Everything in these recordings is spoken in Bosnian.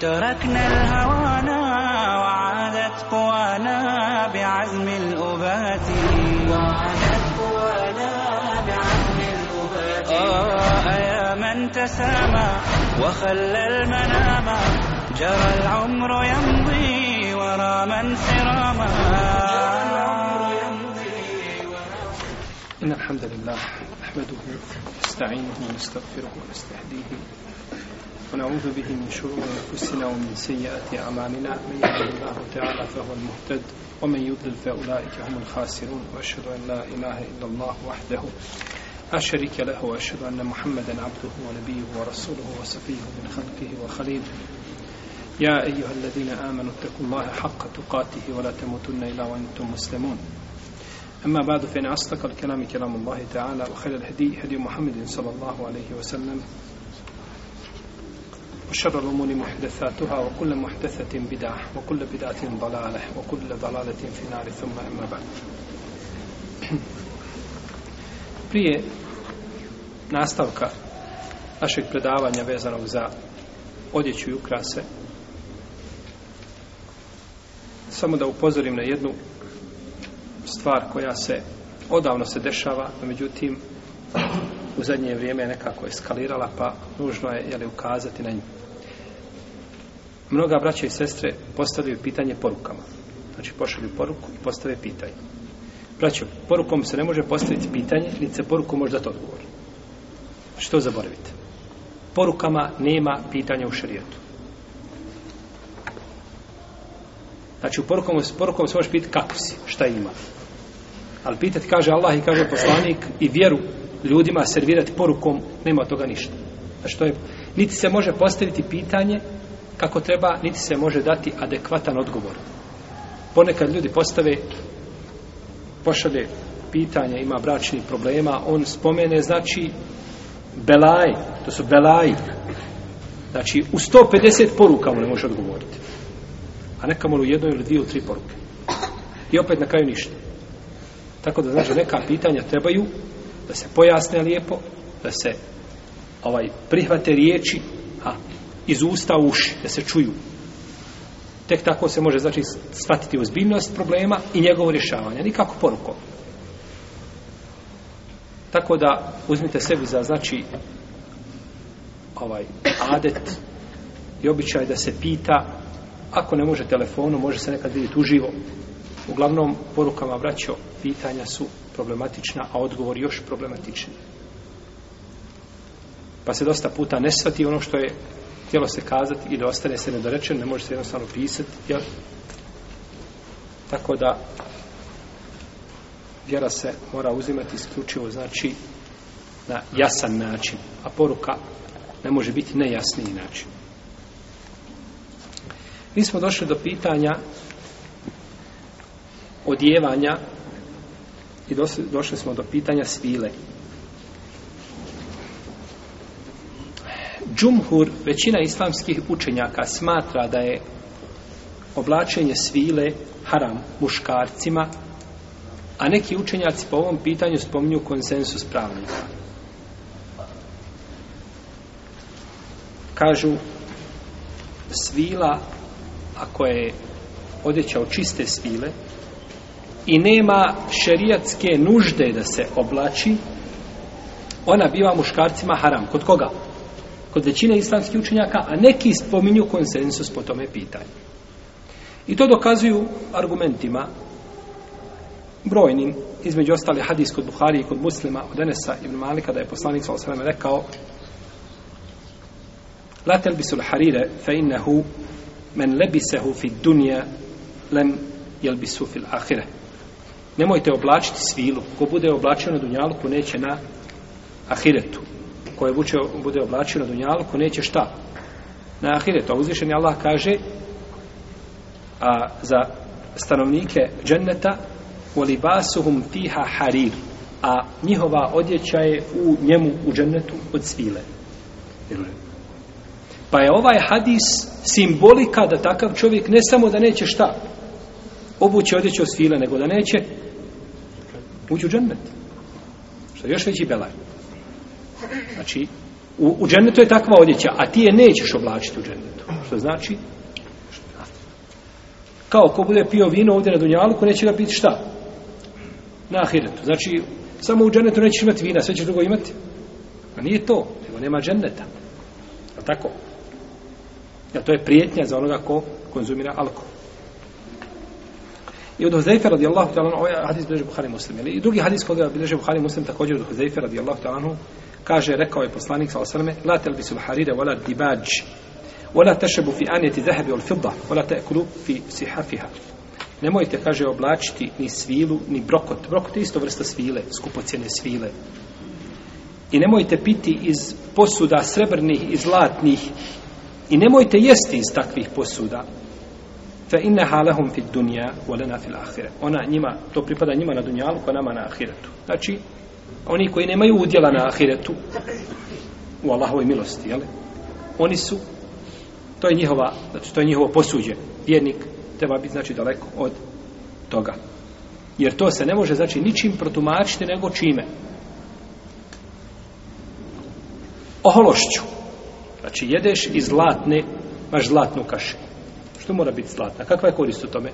تركنا الهوانا وعادت قوانا بعزم الأبات. وعادت قوانا بعزم الأبات. آه يا من تسامى وخلى المنام. جرى العمر يمضي ورا من سراما. إن الحمد لله نحمده ونستعينه ونستغفره ونستهديه. ونعوذ به من شرور أنفسنا ومن سيئات أعمالنا. من يهده الله تعالى فهو المهتد ومن يضلل فأولئك هم الخاسرون. وأشهد أن لا إله إلا الله وحده لا شريك له وأشهد أن محمدا عبده ونبيه ورسوله وصفيه من خلقه وخليله يا أيها الذين آمنوا اتقوا الله حق تقاته ولا تموتن إلا وأنتم مسلمون. أما بعد فإن أصدق الكلام كلام الله تعالى وخير الهدي هدي محمد صلى الله عليه وسلم. وشر الأمور محدثاتها وكل محدثة بدعة وكل بدعة ضلالة وكل ضلالة في النار ثم أما بعد prije nastavka našeg predavanja vezanog za odjeću i ukrase samo da upozorim na jednu stvar koja se odavno se dešava, no međutim u zadnje vrijeme je nekako eskalirala, pa nužno je jeli, ukazati na nju. Mnoga braća i sestre postavljaju pitanje porukama. Znači pošalju poruku i postave pitanje. Braćo, porukom se ne može postaviti pitanje, niti se poruku može dati odgovor. Znači, Što zaboravite? Porukama nema pitanja u šarijetu. Znači, u porukom, porukom se može pitati kako si, šta ima. Ali pitati, kaže Allah i kaže poslanik i vjeru ljudima servirati porukom, nema toga ništa. Znači, to je, niti se može postaviti pitanje kako treba, niti se može dati adekvatan odgovor. Ponekad ljudi postave, pošalje pitanje, ima bračnih problema, on spomene, znači, belaj, to su belaji. Znači, u 150 poruka mu ne može odgovoriti. A neka mu u jednoj ili dvije ili tri poruke. I opet na kraju ništa. Tako da, znači, neka pitanja trebaju da se pojasne lijepo, da se ovaj prihvate riječi a, iz usta u uši, da se čuju. Tek tako se može, znači, shvatiti ozbiljnost problema i njegovo rješavanje. Nikako porukom. Tako da uzmite sebi za, znači, ovaj adet i običaj da se pita ako ne može telefonom, može se nekad vidjeti uživo. Uglavnom, porukama vraćao, pitanja su problematična, a odgovor još problematični. Pa se dosta puta ne shvati ono što je htjelo se kazati i da ostane se nedorečen, ne može se jednostavno pisati, jel? Tako da vjera se mora uzimati isključivo, znači, na jasan način, a poruka ne može biti nejasniji način. Mi smo došli do pitanja odjevanja i došli smo do pitanja svile. Džumhur, većina islamskih učenjaka smatra da je oblačenje svile haram muškarcima, a neki učenjaci po ovom pitanju spominju konsensus pravnika. Kažu, svila ako je odjeća od čiste svile i nema šerijatske nužde da se oblači, ona biva muškarcima haram. Kod koga? Kod većine islamskih učenjaka, a neki spominju konsensus po tome pitanju. I to dokazuju argumentima brojnim, između ostale hadis kod Buhari i kod muslima od Enesa ibn Malika da je poslanik s.a.v. rekao La telbisul harire fe innehu men lebisehu fi dunja lem jelbisu fil ahire. Nemojte oblačiti svilu. Ko bude oblačio na dunjalku, neće na ahiretu koje buče, bude oblačio na dunjalku, neće šta? Na ahiretu. A uzvišeni Allah kaže a za stanovnike dženneta volibasuhum fiha harir a njihova odjeća je u njemu u džennetu od svile. Pa je ovaj hadis simbolika da takav čovjek ne samo da neće šta? Obuće odjeću od svile nego da neće ući u džennet. Što je još veći belaj znači u, u džennetu je takva odjeća a ti je nećeš oblačiti u džennetu što znači kao ko bude pio vino ovdje na Dunjalku, neće ga piti šta? Na ahiretu. Znači, samo u džennetu nećeš imati vina, sve ćeš drugo imati. A nije to, nego nema dženneta. A tako? Ja, to je prijetnja za onoga ko konzumira alkohol. I od Huzeyfe radijallahu ta'ala, ovaj hadis bileže Buhari muslim. I drugi hadis koga bileže Buhari muslim također od Huzeyfe radijallahu ta'ala, kaže, rekao je poslanik sa la tel bi subharire, vola dibađ, wala tešebu fi anjeti zahebi ol filda, vola te kulu fi sihafiha. Nemojte, kaže, oblačiti ni svilu, ni brokot. Brokot je isto vrsta svile, skupocijene svile. I nemojte piti iz posuda srebrnih i zlatnih. I nemojte jesti iz takvih posuda. Fa inna lahum fi dunja, volena fil akhirah. Ona njima, to pripada njima na dunjalu, pa nama na ahiretu. Znači, oni koji nemaju udjela na ahiretu, u Allahovoj milosti, jel? Oni su To je njihova, znači to je njihovo posuđe. Vjernik treba biti znači daleko od toga. Jer to se ne može znači ničim protumačiti nego čime. Ohološću. Znači jedeš iz zlatne, maš zlatnu kašu. Što mora biti zlatna? Kakva je korist u tome?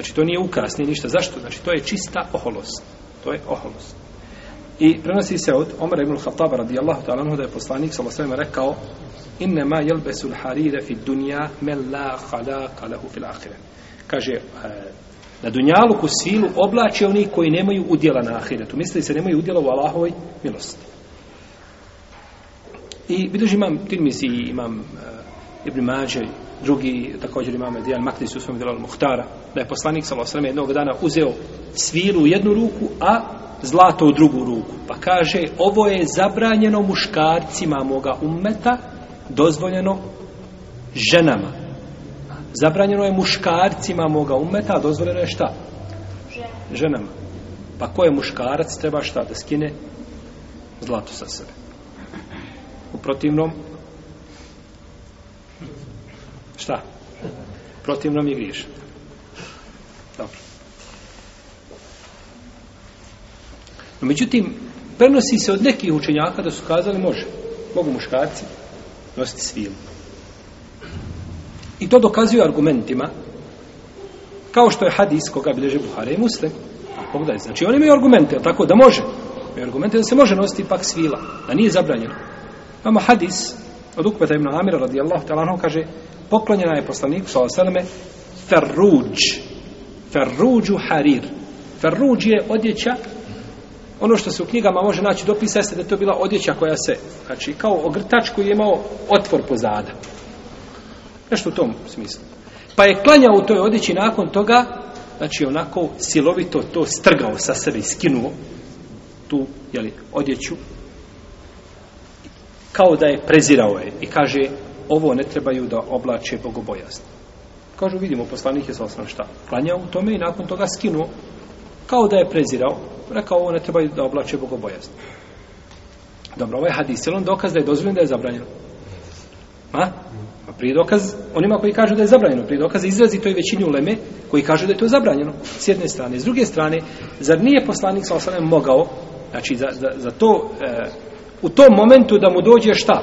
Znači to nije ukras, nije ništa. Zašto? Znači to je čista oholost. To je oholost. I prenosi se od Omar ibn Khattaba radijallahu ta'ala anhu da je poslanik sallallahu alejhi ve rekao inna ma yalbasu al-harira fi dunya man la khalaqa lahu fil akhirah. Kaže e, na dunjalu ku silu oblače oni koji nemaju udjela na ahiretu. Misli se nemaju udjela u Allahovoj milosti. I vidiš imam Tirmizi, imam uh, Ibn Mađe, drugi također imam Dijan Maktis u svom djelu Muhtara, da je poslanik ve jednog dana uzeo svilu u jednu ruku, a zlato u drugu ruku. Pa kaže, ovo je zabranjeno muškarcima moga ummeta, dozvoljeno ženama. Zabranjeno je muškarcima moga ummeta, a dozvoljeno je šta? Ženama. Pa ko je muškarac, treba šta? Da skine zlato sa sebe. U protivnom, šta? Protivno mi griješ. Dobro. No, međutim, prenosi se od nekih učenjaka da su kazali može. Mogu muškarci nositi svilu. I to dokazuju argumentima kao što je hadis koga bileže Buhare i Muslim. Pogledaj, znači oni imaju argumente, tako da može. Imaju argumente da se može nositi pak svila, da nije zabranjeno. Imamo hadis od Ukbeta ibn Amira radijallahu ta'ala kaže poklonjena je poslaniku s.a.v. Ferruđ. Ferruđu harir. Ferruđ je odjeća ono što se u knjigama može naći dopisa jeste da je to bila odjeća koja se, znači kao ogrtač koji je imao otvor pozada. Nešto u tom smislu. Pa je klanjao u toj odjeći nakon toga, znači onako silovito to strgao sa sebe i skinuo tu, jeli, odjeću kao da je prezirao je i kaže ovo ne trebaju da oblače bogobojazno. Kažu, vidimo, poslanik je sa šta? Klanjao u tome i nakon toga skinuo kao da je prezirao, rekao ovo ne treba da oblače bogobojazno. Dobro, ovaj hadis, je on dokaz da je dozvoljeno da je zabranjeno? Ma? A prije dokaz, onima koji kažu da je zabranjeno, prije dokaz izrazi toj većini uleme koji kažu da je to zabranjeno, s jedne strane. S druge strane, zar nije poslanik sa mogao, znači za, za, za to, e, u tom momentu da mu dođe šta?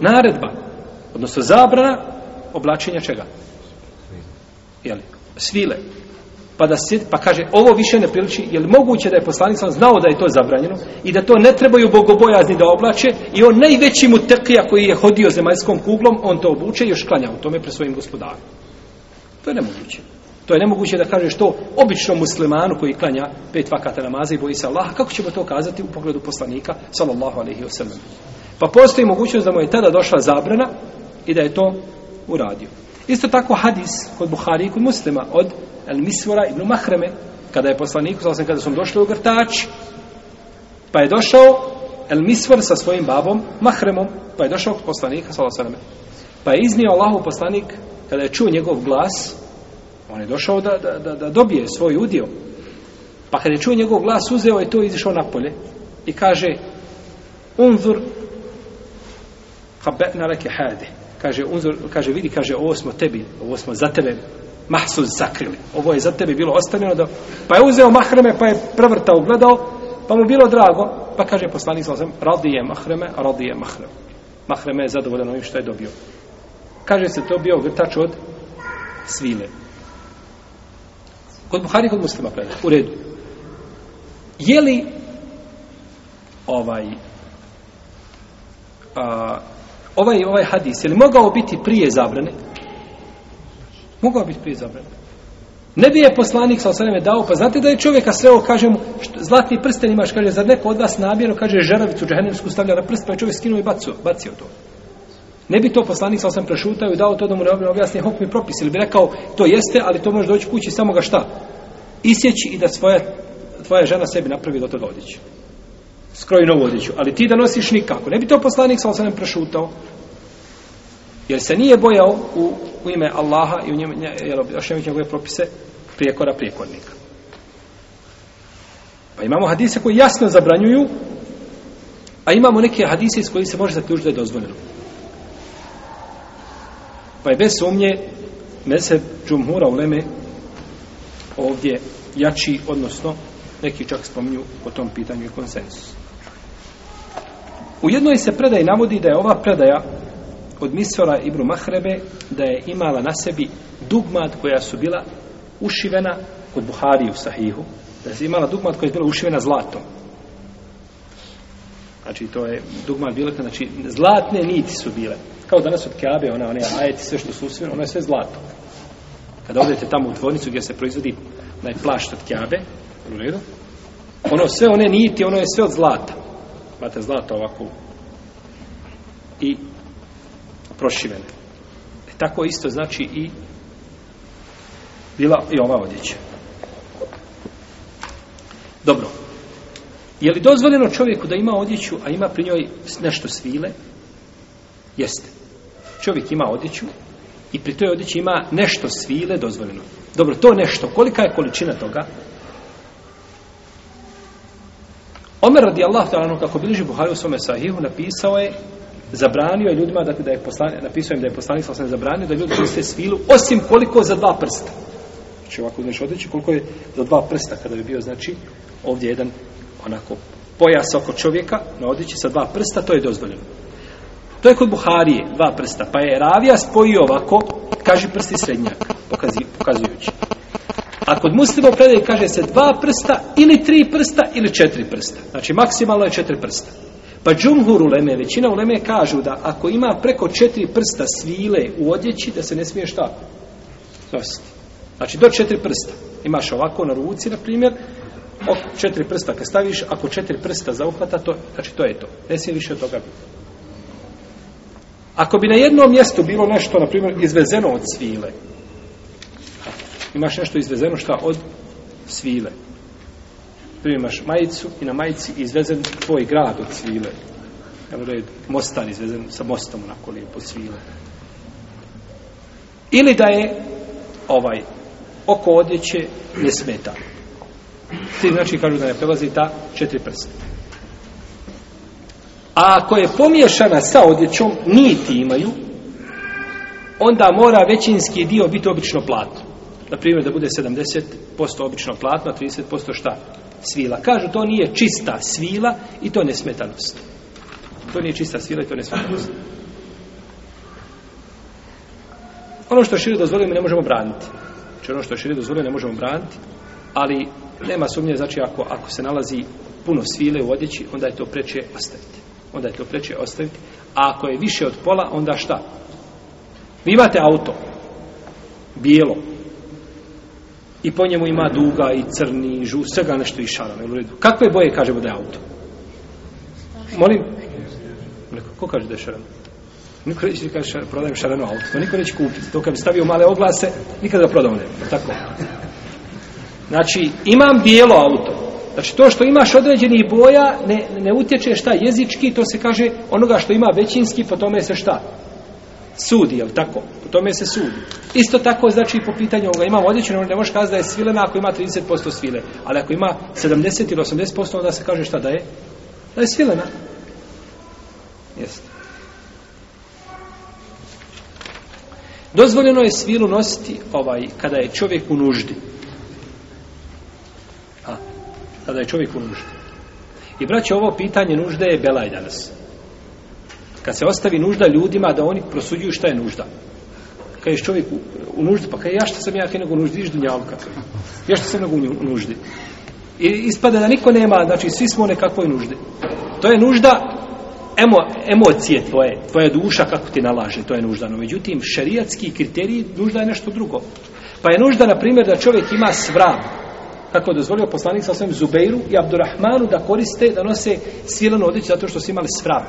Naredba. Odnosno zabrana oblačenja čega? Jeli? Svile pa da se, pa kaže, ovo više ne priliči, je li moguće da je poslanik sam znao da je to zabranjeno i da to ne trebaju bogobojazni da oblače i on najveći mu tekija koji je hodio zemaljskom kuglom, on to obuče i još klanja u tome pre svojim gospodarom. To je nemoguće. To je nemoguće da kažeš to običnom muslimanu koji klanja pet vakata namaza i boji se Allaha. Kako ćemo to kazati u pogledu poslanika, sallallahu alaihi wa sallam. Pa postoji mogućnost da mu je tada došla zabrana i da je to uradio. Isto tako hadis kod Buhari i kod muslima od El Misvora ibn Mahreme, kada je poslanik, sam kada su došli u grtač, pa je došao El Misvor sa svojim babom Mahremom, pa je došao kod poslanika, sallallahu alejhi Pa je iznio Allahu poslanik, kada je čuo njegov glas, on je došao da, da, da, da dobije svoj udio. Pa kada je čuo njegov glas, uzeo je to i izišao napolje. I kaže, unzur, Habetna leke hade. Kaže, unzur, kaže, vidi, kaže, ovo smo tebi, ovo smo za tebe mahsuz sakrili. Ovo je za tebe bilo ostavljeno da... Pa je uzeo mahreme, pa je prevrtao, gledao, pa mu bilo drago, pa kaže poslanik sa osam, radi je mahreme, radi je mahreme. Mahreme je zadovoljan ovim što je dobio. Kaže se to bio vrtač od svile. Kod Buhari, kod muslima predaje. U redu. Je li ovaj a, ovaj, ovaj hadis, je li mogao biti prije zabrane? Mogao biti prije zabrane. Ne bi je poslanik sa osaneme dao, pa znate da je čovjeka sve ovo, kaže mu, što, zlatni prsten imaš, kaže, zar neko od vas namjerno, kaže, žeravicu džahenevsku stavlja na prst, pa je čovjek skinuo i bacio, bacio to. Ne bi to poslanik sa sam prešutao i dao to da mu ne objasni hokmi propis, ili bi rekao, to jeste, ali to može doći kući samo ga šta? Isjeći i da svoja, tvoja žena sebi napravi do toga odjeću. Skroji novu odjeću, ali ti da nosiš nikako. Ne bi to poslanik sa osanem prešutao, jer se nije bojao u, u ime Allaha i u njemu, jer objašnjavaju njegove propise prijekora prijekornika. Pa imamo hadise koji jasno zabranjuju, a imamo neke hadise iz kojih se može zaključiti da je dozvoljeno. Pa je bez sumnje mese džumhura u Leme ovdje jači, odnosno neki čak spominju o tom pitanju i konsensus. U jednoj se predaj navodi da je ova predaja od Misora Ibru Mahrebe da je imala na sebi dugmad koja su bila ušivena kod Buhari u Sahihu, da je imala dugmad koja je bila ušivena zlatom. Znači, to je dugmad bila, znači, zlatne niti su bile. Kao danas od Kjabe, ona, one ajeti, sve što su usvijene, ono je sve zlato. Kada odete tamo u tvornicu gdje se proizvodi onaj plašt od Kjabe, u redu, ono sve, one niti, ono je sve od zlata. Imate zlato ovako i prošivene. E, tako isto znači i bila i ova odjeća. Dobro. Je li dozvoljeno čovjeku da ima odjeću, a ima pri njoj nešto svile? Jeste. Čovjek ima odjeću i pri toj odjeći ima nešto svile dozvoljeno. Dobro, to nešto, kolika je količina toga? Omer radijallahu ta'ala, kako bliži Buhari u svome sahihu, napisao je zabranio je ljudima da, da je poslan, napisao im da je poslanik sa zabranio da ljudi koriste svilu, osim koliko za dva prsta. Znači ovako uzmeš odreći koliko je za dva prsta, kada bi bio, znači, ovdje jedan onako pojas oko čovjeka na odjeći sa dva prsta, to je dozvoljeno. To je kod Buharije, dva prsta, pa je Ravija spojio ovako, kaže prsti srednjak, pokazi, pokazujući. A kod muslima predaje kaže se dva prsta, ili tri prsta, ili četiri prsta. Znači maksimalno je četiri prsta. Pa džumhur uleme, većina uleme kažu da ako ima preko četiri prsta svile u odjeći, da se ne smije šta? Nositi. Znači do četiri prsta. Imaš ovako na ruci, na primjer, četiri prsta kad staviš, ako četiri prsta zauhvata, to, znači to je to. Ne smije više od toga biti. Ako bi na jednom mjestu bilo nešto, na primjer, izvezeno od svile, imaš nešto izvezeno šta od svile, primaš majicu i na majici izvezen tvoj grad od svile. Evo da je mostar izvezen sa mostom onako lijepo svile. Ili da je ovaj oko odjeće ne smeta. Ti znači kažu da ne prelazi ta četiri prsta. A ako je pomiješana sa odjećom, niti imaju, onda mora većinski dio biti obično platno. Na primjer da bude 70% obično platno, a 30% šta? svila. Kažu, to nije čista svila i to nesmetanost. To nije čista svila i to nesmetanost. Ono što je širi dozvolio mi ne možemo braniti. Znači ono što je širi dozvolio ne možemo braniti, ali nema sumnje, znači ako, ako se nalazi puno svile u odjeći, onda je to preče ostaviti. Onda je to preče ostaviti. A ako je više od pola, onda šta? Vi imate auto, bijelo, i po njemu ima duga i crni i žu, svega nešto i šarano. U redu. Kakve boje kažemo da je auto? Molim? Ko kaže da je šarano? Niko neće da kaže prodajem šarano auto. To niko neće kupiti. To kad bi stavio male oglase, nikada ga prodao ne. Tako. Znači, imam bijelo auto. Znači, to što imaš određenih boja ne, ne utječe šta jezički, to se kaže onoga što ima većinski, po tome se šta? Sudi, jel tako? Po tome se sudi. Isto tako znači i po pitanju ovoga. imamo odjeću, ne možeš kazati da je svilena ako ima 30% svile. Ali ako ima 70 ili 80%, onda se kaže šta da je? Da je svilena. Jeste. Dozvoljeno je svilu nositi ovaj, kada je čovjek u nuždi. A, kada je čovjek u nuždi. I braće, ovo pitanje nužde je belaj danas. Kad se ostavi nužda ljudima da oni prosuđuju šta je nužda. Kad je čovjek u, u nuždi, pa kaj ja šta sam ja kaj nego u nuždi, iš dunjavka. Ja šta sam nego u nuždi. I ispada da niko nema, znači svi smo u nekakvoj nuždi. To je nužda emo, emocije tvoje, tvoja duša kako ti nalaže, to je nužda. No, međutim, šerijatski kriteriji nužda je nešto drugo. Pa je nužda, na primjer, da čovjek ima svram, kako je dozvolio poslanik sa svojim Zubeiru i Abdurrahmanu da koriste, da nose svilenu odjeću zato što su imali svram.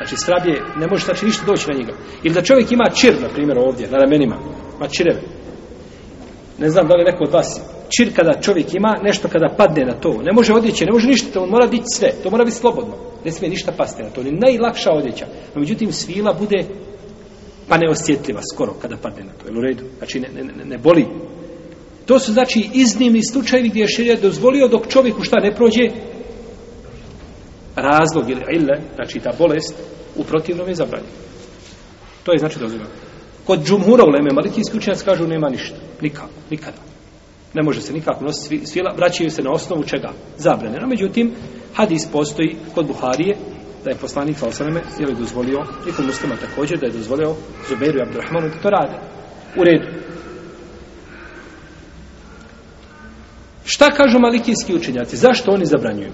Znači, svrab je, ne može znači ništa doći na njega. Ili da čovjek ima čir, na primjer, ovdje, na ramenima, ima čireve. Ne znam da li neko od vas čir kada čovjek ima nešto kada padne na to. Ne može odjeće, ne može ništa, on mora biti sve. To mora biti slobodno. Ne smije ništa pasti na to. Ni najlakša odjeća. No, međutim, svila bude pa neosjetljiva skoro kada padne na to. Jel u redu? Znači, ne, ne, ne boli. To su, znači, iznimni slučajevi gdje je širija dozvolio dok čovjeku šta ne prođe razlog ili ille, znači ta bolest, u protivnom je zabranjeno. To je znači dozvoljeno. Kod džumhura u Leme, malikijski učenjac kažu nema ništa. Nikako, nikada. Ne može se nikako nositi svila, vraćaju se na osnovu čega? Zabrane. No, međutim, hadis postoji kod Buharije, da je poslanik Salsaneme, je li dozvolio, i kod muslima također, da je dozvolio Zuberu i Abdurrahmanu da to rade. U redu. Šta kažu malikijski učenjaci? Zašto oni zabranjuju?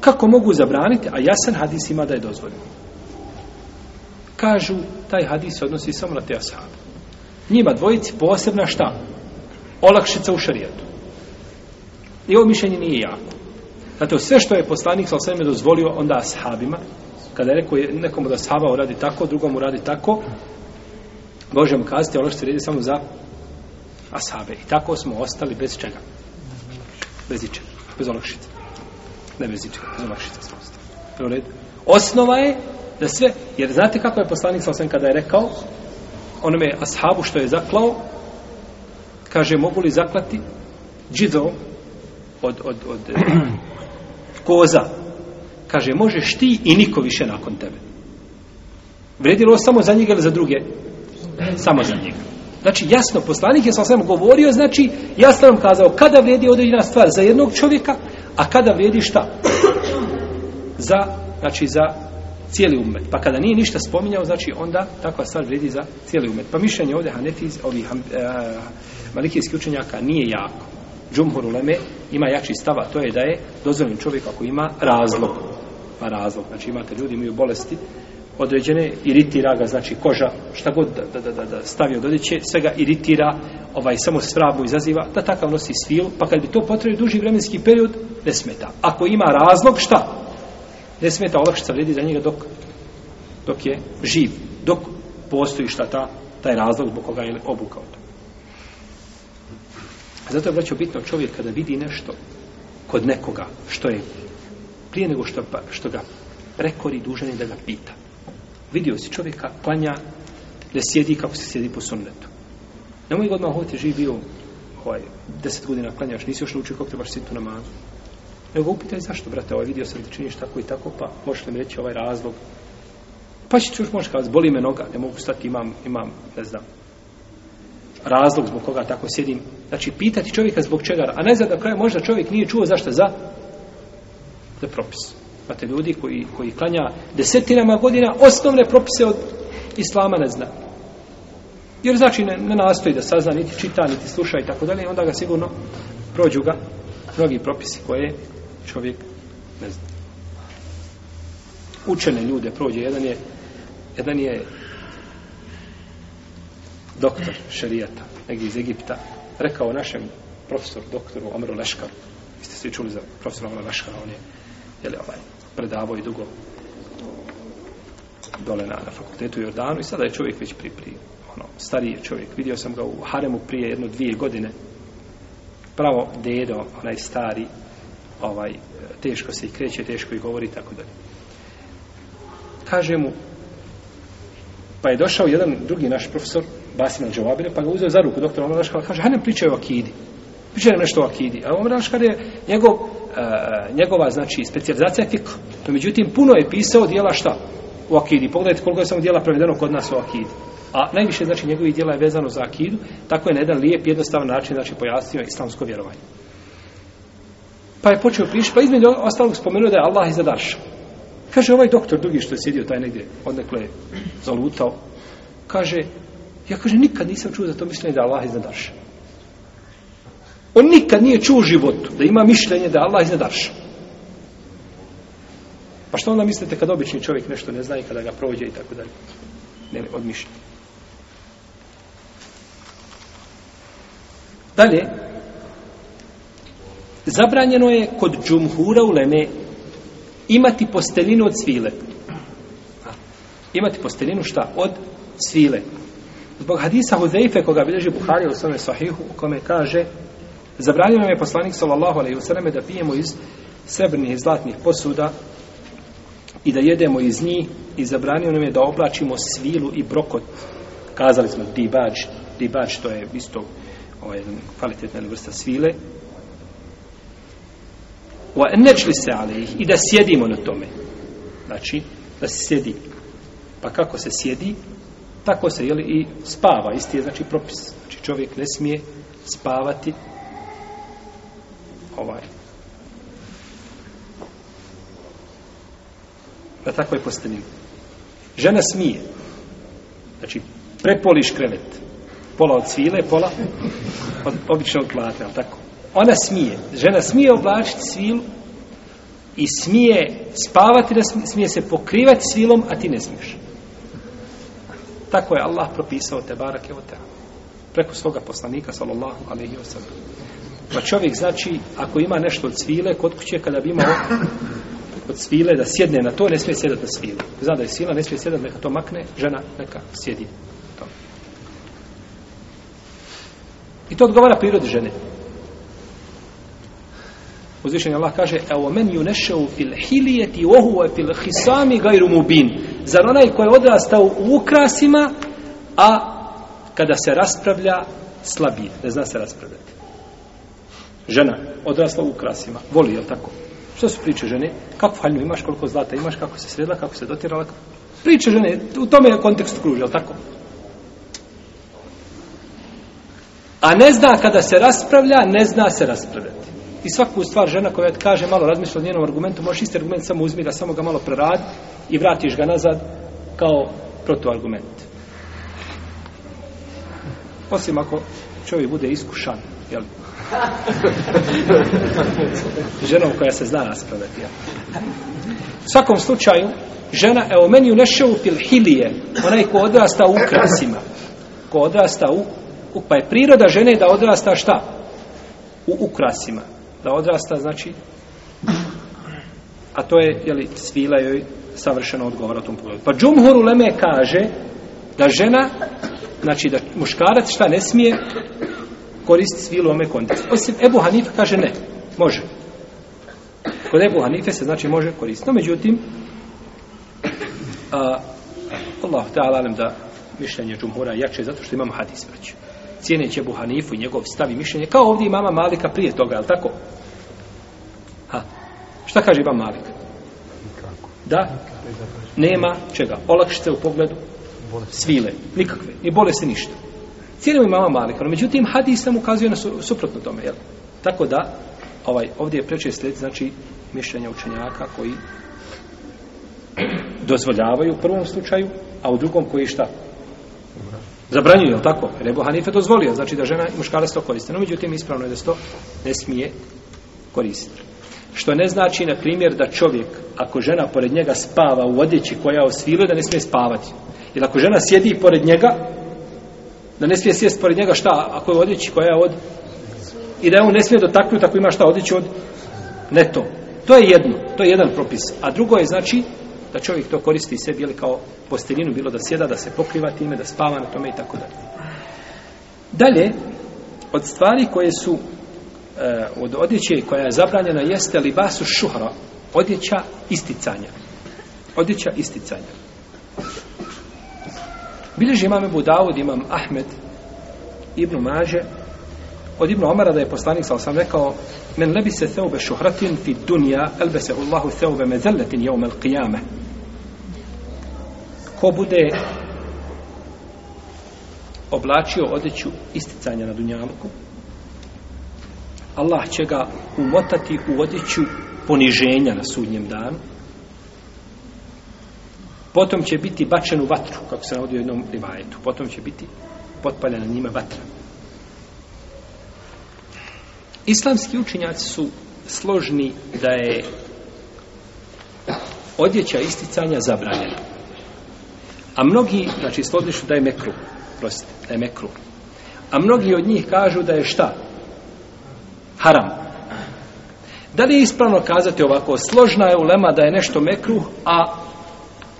Kako mogu zabraniti, a jasan hadis ima da je dozvoljeno? Kažu, taj hadis se odnosi samo na te ashabe. Njima dvojici posebna šta? Olakšica u šarijetu. I ovo mišljenje nije jako. Zato sve što je poslanik sa osvijem dozvolio onda ashabima, kada je rekao nekomu da ashaba uradi tako, drugom uradi tako, možemo kazati, olakšica redi samo za ashabe. I tako smo ostali bez čega? Bez ičega. Bez olakšice. Ne bez ičega. Bez olakšice smo. Osnova je da sve, jer znate kako je poslanik sa kada je rekao onome ashabu što je zaklao? Kaže mogu li zaklati džido od, od, od eh, koza? Kaže možeš ti i niko više nakon tebe. Vredilo samo za njega ili za druge? Samo za njega. Znači jasno poslanik je sa osam govorio znači jasno nam kazao kada vredi određena stvar za jednog čovjeka a kada vrijedi šta za znači za cijeli umet. Pa kada nije ništa spominjao, znači onda takva stvar vredi za cijeli umet. Pa mišljenje ovdje Hanefiz, ovih uh, malikijskih učenjaka nije jako. Džumhur uleme ima jači stava, to je da je dozvoljen čovjek ako ima razlog. Pa razlog, znači imate ljudi imaju bolesti određene, iritira ga, znači koža, šta god da, da, da, da stavi od odjeće, sve ga iritira, ovaj, samo svrabu izaziva, da takav nosi svil, pa kad bi to potrebio duži vremenski period, ne smeta. Ako ima razlog, šta? ne smeta olakšica vredi za njega dok dok je živ dok postoji šta ta taj razlog zbog koga je obukao to zato je vraćao bitno čovjek kada vidi nešto kod nekoga što je prije nego što, pa, što ga prekori dužan je da ga pita vidio si čovjeka klanja da sjedi kako se sjedi po sunnetu nemoj ga odmah ovdje živ bio ovaj, deset godina klanjaš nisi još naučio kako trebaš situ namazu Nego upitaj zašto, brate, ovaj vidio sam da činiš tako i tako, pa možeš li mi reći ovaj razlog? Pa će još možeš kazati, boli me noga, ne mogu stati, imam, imam, ne znam, razlog zbog koga tako sjedim. Znači, pitati čovjeka zbog čega, a ne za da kraju možda čovjek nije čuo zašto za, za propis. Imate ljudi koji, koji klanja desetinama godina, osnovne propise od islama ne zna. Jer znači ne, ne nastoji da sazna, niti čita, niti sluša i tako dalje, onda ga sigurno prođu ga mnogi propisi koje čovjek ne zna. Učene ljude prođe, jedan je, jedan je doktor šerijata, negdje iz Egipta, rekao našem profesoru, doktoru Omeru Leškaru, vi ste svi čuli za profesora Omeru Leškara, on je, je li ovaj, predavao i dugo dole na, na fakultetu u Jordanu i sada je čovjek već pri, pri ono, stariji je čovjek. Vidio sam ga u Haremu prije jedno dvije godine, pravo dedo, onaj stari, ovaj, teško se i kreće, teško i govori, tako dalje. Kaže mu, Pa je došao jedan drugi naš profesor, Basim al-Džavabine, pa ga uzeo za ruku doktor Omer kaže, hajde nam pričaj o akidi. Pričaj nam nešto o akidi. A Omer Raškar je njegov, E, njegova, znači, specijalizacija fik. No, međutim, puno je pisao dijela šta? U akidi. Pogledajte koliko je samo dijela prevedeno kod nas u akidi. A najviše, znači, njegovih dijela je vezano za akidu, tako je na jedan lijep, jednostavan način, znači, pojasnio islamsko vjerovanje. Pa je počeo prišći, pa između ostalog spomenuo da je Allah iza darša. Kaže, ovaj doktor drugi što je sjedio taj negdje, odnekle zalutao, kaže, ja kaže, nikad nisam čuo za to mišljenje da je Allah iznad arša. On nikad nije čuo u životu da ima mišljenje da Allah iznad arša. Pa što onda mislite kad obični čovjek nešto ne zna i kada ga prođe i tako dalje? Ne, od mišljenja. Dalje, zabranjeno je kod džumhura u Leme imati postelinu od svile. Imati postelinu šta? Od svile. Zbog hadisa Huzeife koga bilježi Buhari u svome sahihu u kome kaže zabranjeno je poslanik sallallahu alejhi ve selleme da pijemo iz srebrnih i zlatnih posuda i da jedemo iz njih i zabranjeno nam je da oblačimo svilu i brokot. Kazali smo dibač, dibač to je isto ovaj, kvalitetna vrsta svile. Wa nečli se alejih i da sjedimo na tome. Znači, da se sjedi. Pa kako se sjedi? Tako se jeli, i spava. Isti je znači propis. Znači čovjek ne smije spavati ovaj na takvoj postanini. Žena smije. Znači, prepoliš krevet. Pola od svile, pola od običnog plate, ali tako? Ona smije. Žena smije oblačiti svilu i smije spavati, da smije, smije se pokrivati svilom, a ti ne smiješ. Tako je Allah propisao te barake o. Preko svoga poslanika, sallallahu alaihi wa sallam. Pa čovjek, znači, ako ima nešto od svile, kod kuće, kada bi imao od svile, da sjedne na to, ne smije sjedati na svilu. Zna da je svila, ne smije sjedati, neka to makne, žena neka sjedi. To. I to odgovara prirodi žene. Uzvišenje Allah kaže Evo men ju nešeu fil hilijeti ohuve fil hisami gajru mubin. Zar onaj koji je odrastao u ukrasima, a kada se raspravlja, slabije. Ne zna se raspravljati. Žena odrasla u krasima, Voli, je tako? Što su priče žene? Kako haljnu imaš, koliko zlata imaš, kako se sredla, kako se dotirala? Priče žene, u tome je kontekst kruži, jel tako? A ne zna kada se raspravlja, ne zna se raspravljati. I svaku stvar žena koja kaže malo razmišlja o njenom argumentu, možeš isti argument samo uzmi da samo ga malo preradi i vratiš ga nazad kao protuargument. Osim ako čovjek bude iskušan, jel? Ženom koja se zna raspravati. U svakom slučaju, žena, evo meni u neševu filhilije, onaj ko odrasta u ukrasima, ko odrasta u, u pa je priroda žene da odrasta šta? U ukrasima da odrasta, znači, a to je, jeli, svila joj savršeno odgovor o tom pogledu. Pa Džumhur Uleme kaže da žena, znači da muškarac šta ne smije koristiti svilu u ome kontekstu. Osim Ebu Hanife kaže ne, može. Kod Ebu Hanife se znači može koristiti. No, međutim, a, Allah te alalem da mišljenje Džumhura jače zato što imamo hadis vraću cijeneći Ebu Hanifu i njegov stavi mišljenje, kao ovdje imama Malika prije toga, je tako? Ha. Šta kaže imam Malik? Da? Nema čega? Olakšice u pogledu? Svile. Nikakve. I bolesti se ništa. Cijenimo imama Malika. No, međutim, hadis nam ukazuje na su, suprotno tome, jel? Tako da, ovaj, ovdje je preče slijed, znači, mišljenja učenjaka koji dozvoljavaju u prvom slučaju, a u drugom koji šta? Zabranjuju, jel tako? Jer Hanife dozvolio, znači da žena i muškarac to koriste. No, međutim, ispravno je da se to ne smije koristiti. Što ne znači, na primjer, da čovjek, ako žena pored njega spava u odjeći koja osviluje, da ne smije spavati. Jer ako žena sjedi pored njega, da ne smije sjest pored njega šta, ako je odjeći koja je od... I da on ne smije dotaknuti ako ima šta odjeći od... Ne to. To je jedno, to je jedan propis. A drugo je, znači, da čovjek to koristi sebi ili kao posteljinu, bilo da sjeda, da se pokriva time, da spava na tome i tako dalje. Dalje, od stvari koje su e, od odjeće koja je zabranjena jeste libasu šuhra, odjeća isticanja. Odjeća isticanja. Bilježi imam Ebu Dawud, imam Ahmed, Ibn Maže, od Ibn Omara da je poslanik, sa osam rekao, men lebi se theube šuhratin fi dunja, elbe se Allahu theube mezelletin jeum el qiyame. Ko bude oblačio odeću isticanja na dunjalku, Allah će ga umotati u odeću poniženja na sudnjem danu, potom će biti bačen u vatru, kako se navodi u jednom rivajetu, potom će biti potpaljena njima vatra. Islamski učenjaci su složni da je odjeća isticanja zabranjena. A mnogi, znači složni su da je mekru, prostite, da je mekru. A mnogi od njih kažu da je šta? Haram. Da li je ispravno kazati ovako, složna je ulema da je nešto mekruh, a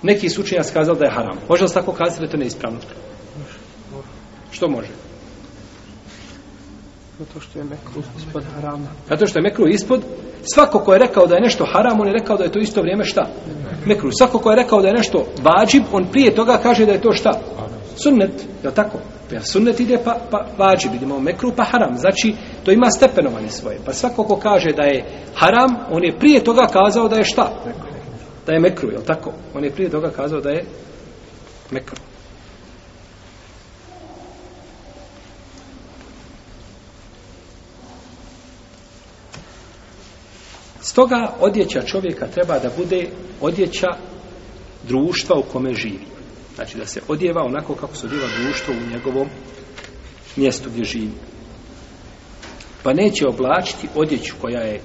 neki su učenjaci kazali da je haram. Može li se tako kazati da je to neispravno? Što može? Zato što je mekru ispod harama. Zato što je mekru ispod, svako ko je rekao da je nešto haram, on je rekao da je to isto vrijeme šta? Mekru. Svako ko je rekao da je nešto vađib, on prije toga kaže da je to šta? Sunnet, je li tako? Jer sunnet ide pa, pa vađib, idemo mekru pa haram. Znači, to ima stepenovanje svoje. Pa svako ko kaže da je haram, on je prije toga kazao da je šta? Da je mekru, je tako? On je prije toga kazao da je mekru. Stoga odjeća čovjeka treba da bude odjeća društva u kome živi. Znači da se odjeva onako kako se odjeva društvo u njegovom mjestu gdje živi. Pa neće oblačiti odjeću koja je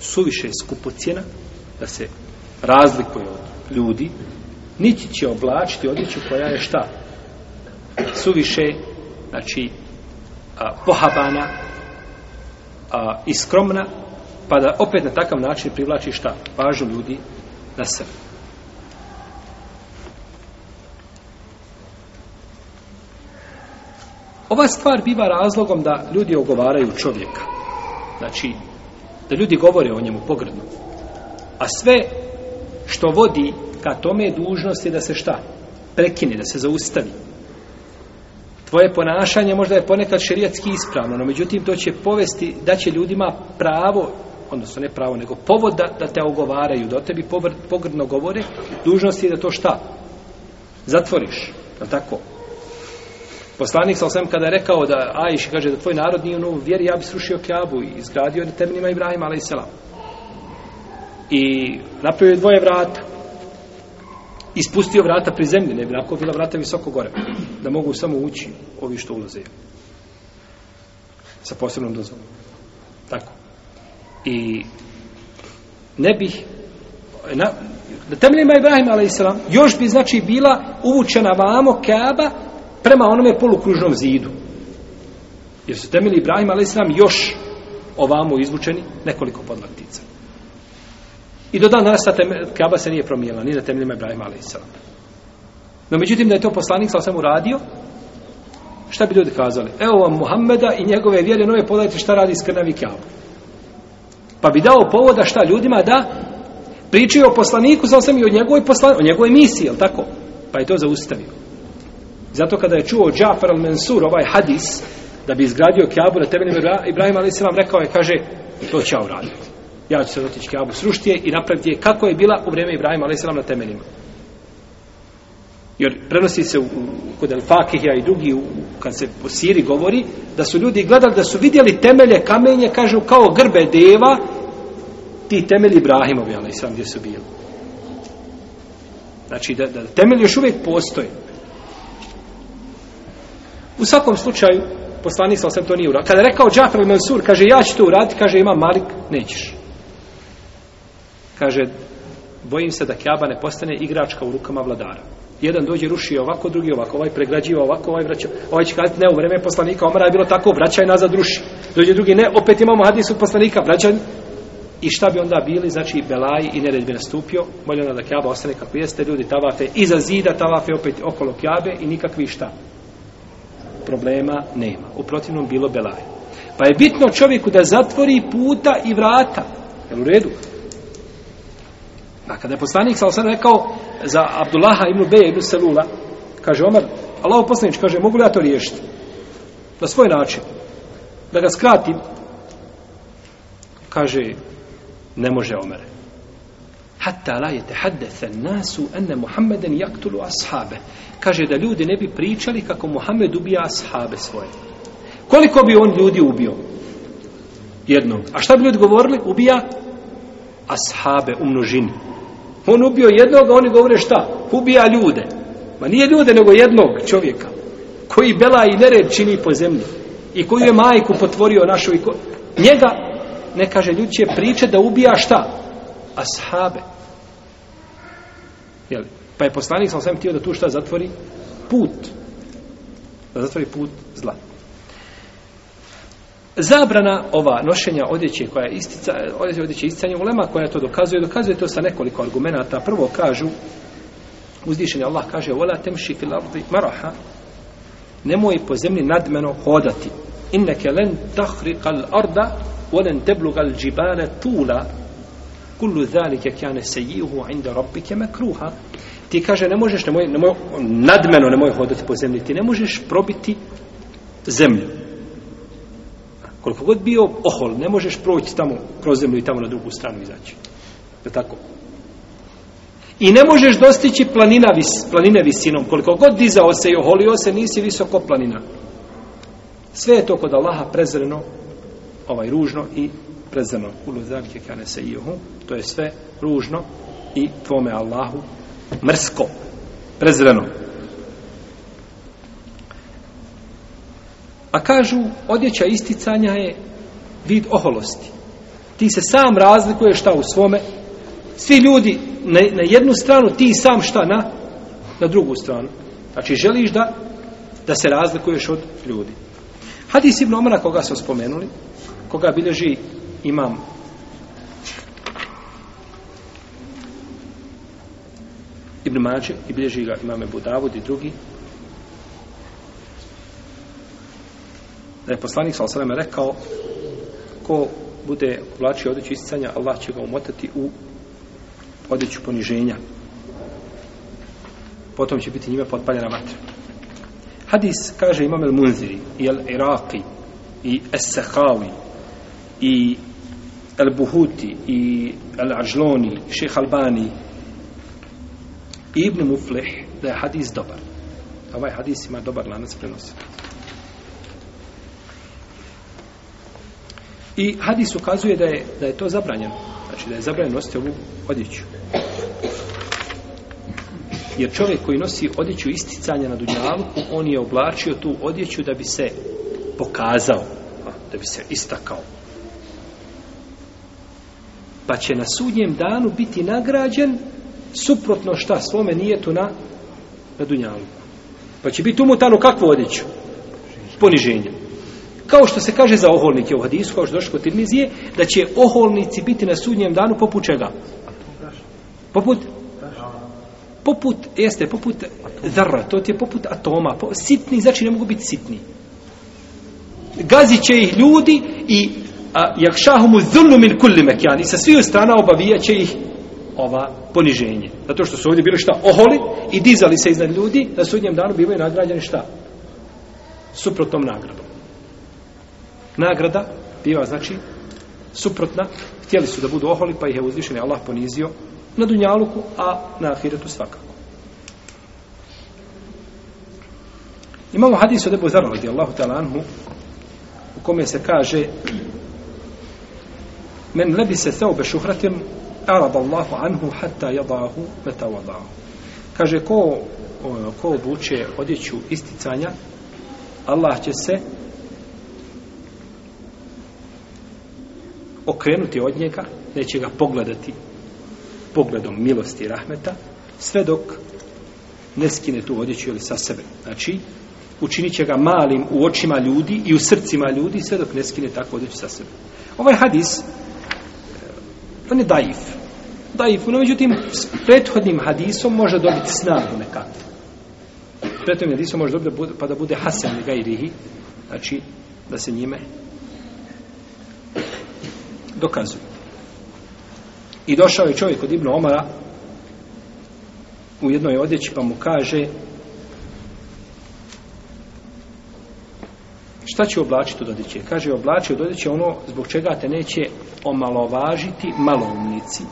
suviše skupocjena, da se razlikuje od ljudi, niti će oblačiti odjeću koja je šta? Suviše, znači, a, pohabana a, i skromna, pa da opet na takav način privlači šta? Pažnju ljudi na sebe. Ova stvar biva razlogom da ljudi ogovaraju čovjeka. Znači, da ljudi govore o njemu pogrdno. A sve što vodi ka tome dužnost je da se šta? Prekine, da se zaustavi. Tvoje ponašanje možda je ponekad šerijatski ispravno, no međutim to će povesti da će ljudima pravo odnosno ne pravo, nego povod da, da te ogovaraju, da o tebi povr, pogrdno govore, dužnost je da to šta? Zatvoriš, je tako? Poslanik sa osam kada je rekao da Ajš kaže da tvoj narod nije u vjeri, ja bi srušio Kjabu i izgradio na temeljima Ibrahima, ali i selam. I napravio je dvoje vrata. Ispustio vrata pri zemlji, ne bi nako bila vrata visoko gore. Da mogu samo ući ovi što ulaze. Sa posebnom dozvolom. Tako i ne bih na, na temeljima Ibrahima a.s. još bi znači bila uvučena vamo Kaaba prema onome polukružnom zidu jer su temelji Ibrahima a.s. još ovamo izvučeni nekoliko podlaktica i do dan danas ta Kaaba se nije promijenila ni na temeljima Ibrahima a.s. no međutim da je to poslanik sa uradio šta bi ljudi kazali evo vam Muhammeda i njegove vjere nove pogledajte šta radi skrnavi Kaabu Pa bi dao povoda šta ljudima da pričaju o poslaniku, sam sam i o njegovoj, poslan, o njegovoj misiji, je tako? Pa je to zaustavio. Zato kada je čuo Džafar al-Mansur ovaj hadis, da bi izgradio Kaabu na temeljima Ibrahim a.s. rekao je, kaže, to će ja uraditi. Ja ću se dotići Kjabu, srušiti je i napraviti je kako je bila u vrijeme Ibrahima a.s. na temeljima. Jer prenosi se u, u, kod El Fakihija i drugi, u, kad se po Siri govori, da su ljudi gledali, da su vidjeli temelje kamenje, kažu, kao grbe deva, ti temelji Ibrahimovi, ali sam gdje su bili. Znači, da, da temelji još uvijek postoje. U svakom slučaju, poslanik sam to nije uradio. Kada je rekao Džafar Mansur, kaže, ja ću to uraditi, kaže, ima Malik, nećeš. Kaže, bojim se da Kjaba ne postane igračka u rukama vladara. Jedan dođe ruši ovako, drugi ovako, ovaj pregrađiva ovako, ovaj vraća. Ovaj će kazati, ne, u vreme poslanika Omara je bilo tako, vraćaj nazad, ruši. Dođe drugi, ne, opet imamo hadis od poslanika, vraćaj. I šta bi onda bili, znači, Belaj i nered bi nastupio, bolje da Kjaba ostane kako jeste, ljudi tavafe iza zida, tavafe opet okolo Kjabe i nikakvi šta. Problema nema. U protivnom bilo Belaj. Pa je bitno čovjeku da zatvori puta i vrata. Jel u redu? Dakle, A kada je poslanik sa osam rekao za Abdullaha ibn Beja ibn Selula, kaže Omar, Allah poslanič kaže, mogu li ja to riješiti? Na svoj način. Da ga skratim. Kaže, ne može Omer. Hatta la je tehaddefe nasu ene Muhammeden jaktulu ashabe. Kaže da ljudi ne bi pričali kako Muhammed ubija ashabe svoje. Koliko bi on ljudi ubio? Jednog. A šta bi ljudi govorili? Ubija ashabe u množini. On ubio jednog, a oni govore šta? Ubija ljude. Ma nije ljude, nego jednog čovjeka. Koji bela i nered čini po zemlji. I koju je majku potvorio našu. I ko... Njega, ne kaže, ljudi će priče da ubija šta? Ashabe. Jel? Pa je poslanik sam sam htio da tu šta zatvori? Put. Da zatvori put zla. Zabrana ova nošenja odjeće koja je istica, odjeće, odjeće isticanje ulema koja to dokazuje, dokazuje to sa nekoliko argumenata. Prvo kažu, uzdišeni Allah kaže, vola temši fil ardi maraha, nemoj po zemlji nadmeno hodati. Inneke len tahriqa arda, volen tebluga al džibale tula, kullu zalike kjane sejihu inda rabbike makruha. Ti kaže, ne možeš, nemoj, nemoj, nadmeno nemoj hodati po zemlji, ti ne možeš probiti zemlju koliko god bio ohol, ne možeš proći tamo kroz zemlju i tamo na drugu stranu izaći. Je tako? I ne možeš dostići planina vis, planine visinom. Koliko god dizao se i oholio se, nisi visoko planina. Sve je to kod Allaha prezreno, ovaj ružno i prezreno. Ulu zavike kane se ihu. To je sve ružno i tvome Allahu mrsko. Prezreno. A kažu, odjeća isticanja je vid oholosti. Ti se sam razlikuješ šta u svome. Svi ljudi na, na jednu stranu, ti sam šta na, na drugu stranu. Znači, želiš da, da se razlikuješ od ljudi. Hadis Ibn Omara, koga smo spomenuli, koga bilježi imam Ibn Mađe i bilježi ga imame Budavud i drugi, da je poslanik sa osaleme rekao ko bude oblačio odjeću isticanja Allah će ga umotati u odjeću poniženja. Potom će biti njime potpaljena vatra. Hadis kaže imam el munziri i el iraqi i es sehawi i el buhuti i el Ažloni, šeh albani. I ibn muflih da je hadis dobar. Ovaj hadis ima dobar lanac prenositi I hadis ukazuje da je, da je to zabranjeno. Znači da je zabranjeno nositi ovu odjeću. Jer čovjek koji nosi odjeću isticanja na dunjalku, on je oblačio tu odjeću da bi se pokazao, da bi se istakao. Pa će na sudnjem danu biti nagrađen suprotno šta svome nijetu na, na dunjalku. Pa će biti umutan u kakvu odjeću? Poniženje. Kao što se kaže za oholnike u hadisu, kao što došlo kod Tirmizije, da će oholnici biti na sudnjem danu poput čega? Poput? Poput, jeste, poput zarra, to ti je poput atoma. Po, sitni, znači ne mogu biti sitni. Gazit će ih ljudi i jak šahumu zulnu min kulli mekjani. Sa sviju strana obavijat će ih ova poniženje. Zato što su ovdje bili šta? Oholi i dizali se iznad ljudi, na sudnjem danu bivaju nagrađeni šta? Suprotnom nagradom nagrada biva znači suprotna. Htjeli su da budu oholi pa ih je uzvišeni Allah ponizio na dunjaluku a na ahiretu svakako. Imamo hadis od Ebu Zara radi Allahu ta'ala anhu u kome se kaže men lebi se theo be šuhratim arad Allahu anhu hatta jadahu meta wadahu kaže ko ko obuče odjeću isticanja Allah će se okrenuti od njega, neće ga pogledati pogledom milosti i rahmeta, sve dok ne skine tu odjeću ili sa sebe. Znači, učinit će ga malim u očima ljudi i u srcima ljudi, sve dok ne skine takvu odjeću sa sebe. Ovaj hadis, e, on je daif. Daif, no međutim, s prethodnim hadisom može dobiti snagu nekako. Prethodnim hadisom može dobiti pa da bude hasen gajrihi, znači, da se njime dokazuju. I došao je čovjek od Ibnu Omara u jednoj odjeći pa mu kaže Šta će oblačiti od odjeće? Kaže, oblači od odjeće ono zbog čega te neće omalovažiti maloumnici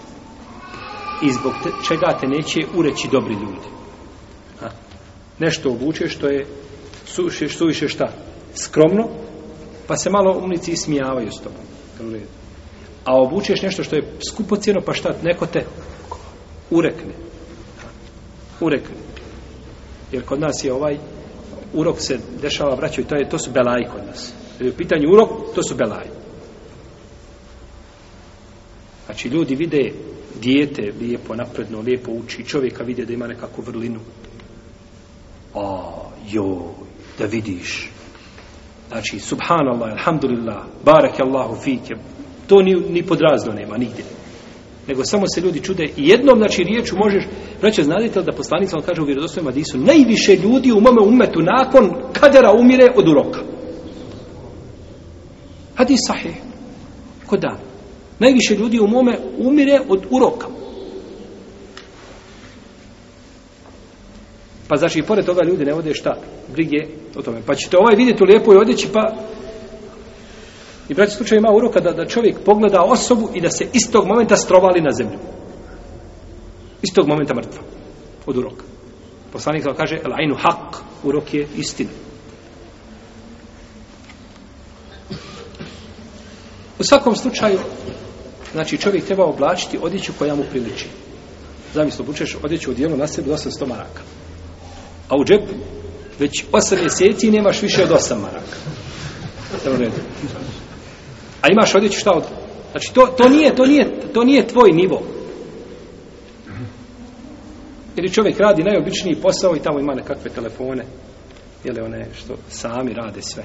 i zbog te, čega te neće ureći dobri ljudi. A, nešto obuče što je suviše, suviše šta? Skromno, pa se malo umnici ismijavaju s tobom. A obučeš nešto što je skupocjeno, pa šta, neko te urekne. Urekne. Jer kod nas je ovaj urok se dešava, vraćaju, to, je, to su belaji kod nas. Jer je u pitanju urok, to su belaji. Znači, ljudi vide dijete lijepo, napredno, lijepo uči, čovjeka vide da ima nekakvu vrlinu. A, joj, da vidiš. Znači, subhanallah, alhamdulillah, barak Allahu fike, to ni, ni podrazno nema, nigdje. Nego samo se ljudi čude i jednom, znači, riječu možeš, reći, znate da poslanik vam kaže u vjerodostojima Hadisu, najviše ljudi u mome umetu nakon kadera umire od uroka. Hadis sahih. Ko da? Najviše ljudi u mome umire od uroka. Pa znači i pored toga ljudi ne vode šta? Brige o tome. Pa ćete ovaj vidjeti u lijepoj odjeći pa i braći slučaj ima uroka da, da čovjek pogleda osobu i da se istog momenta strovali na zemlju. Istog momenta mrtva. Od uroka. Poslanik vam kaže el ainu haq, Urok je istina. U svakom slučaju znači čovjek treba oblačiti odjeću koja mu priliči. Zamislo, bučeš odjeću u dijelu na sebi 800 maraka. A u džepu već 8 mjeseci nemaš više od 8 maraka. Evo redu. A imaš odjeću šta od... Znači, to, to, nije, to, nije, to nije tvoj nivo. Ili čovjek radi najobičniji posao i tamo ima nekakve telefone. Ili one što sami rade sve.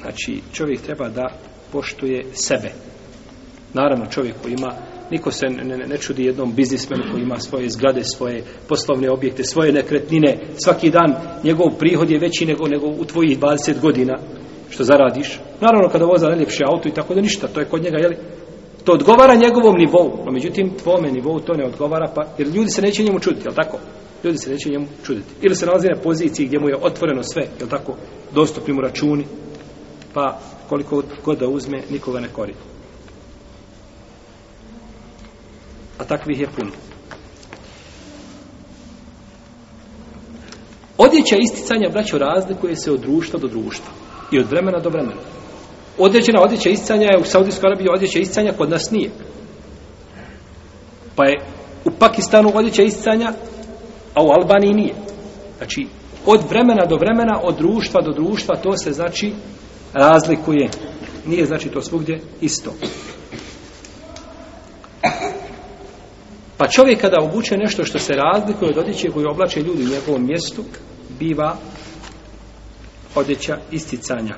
Znači, čovjek treba da poštuje sebe. Naravno, čovjek koji ima niko se ne, ne, ne čudi jednom biznismenu koji ima svoje zgrade, svoje poslovne objekte, svoje nekretnine, svaki dan njegov prihod je veći nego, nego u tvojih 20 godina što zaradiš. Naravno kada voza najljepše auto i tako da ništa, to je kod njega, jeli, to odgovara njegovom nivou, no međutim tvome nivou to ne odgovara, pa, jer ljudi se neće njemu čuditi, jel tako? Ljudi se neće njemu čuditi. Ili se nalazi na poziciji gdje mu je otvoreno sve, jel tako? Dostupni mu računi, pa koliko god da uzme, nikoga ne koristi. A takvih je puno. Odjeća isticanja, braćo, razlikuje se od društva do društva i od vremena do vremena. Određena odjeća isticanja je u Saudijskoj Arabiji odjeća isticanja, kod nas nije. Pa je u Pakistanu odjeća isticanja, a u Albaniji nije. Znači, od vremena do vremena, od društva do društva, to se znači razlikuje. Nije znači to svugdje isto. Pa čovjek kada obuče nešto što se razlikuje od odjeće koju oblače ljudi u njegovom mjestu, biva odjeća isticanja.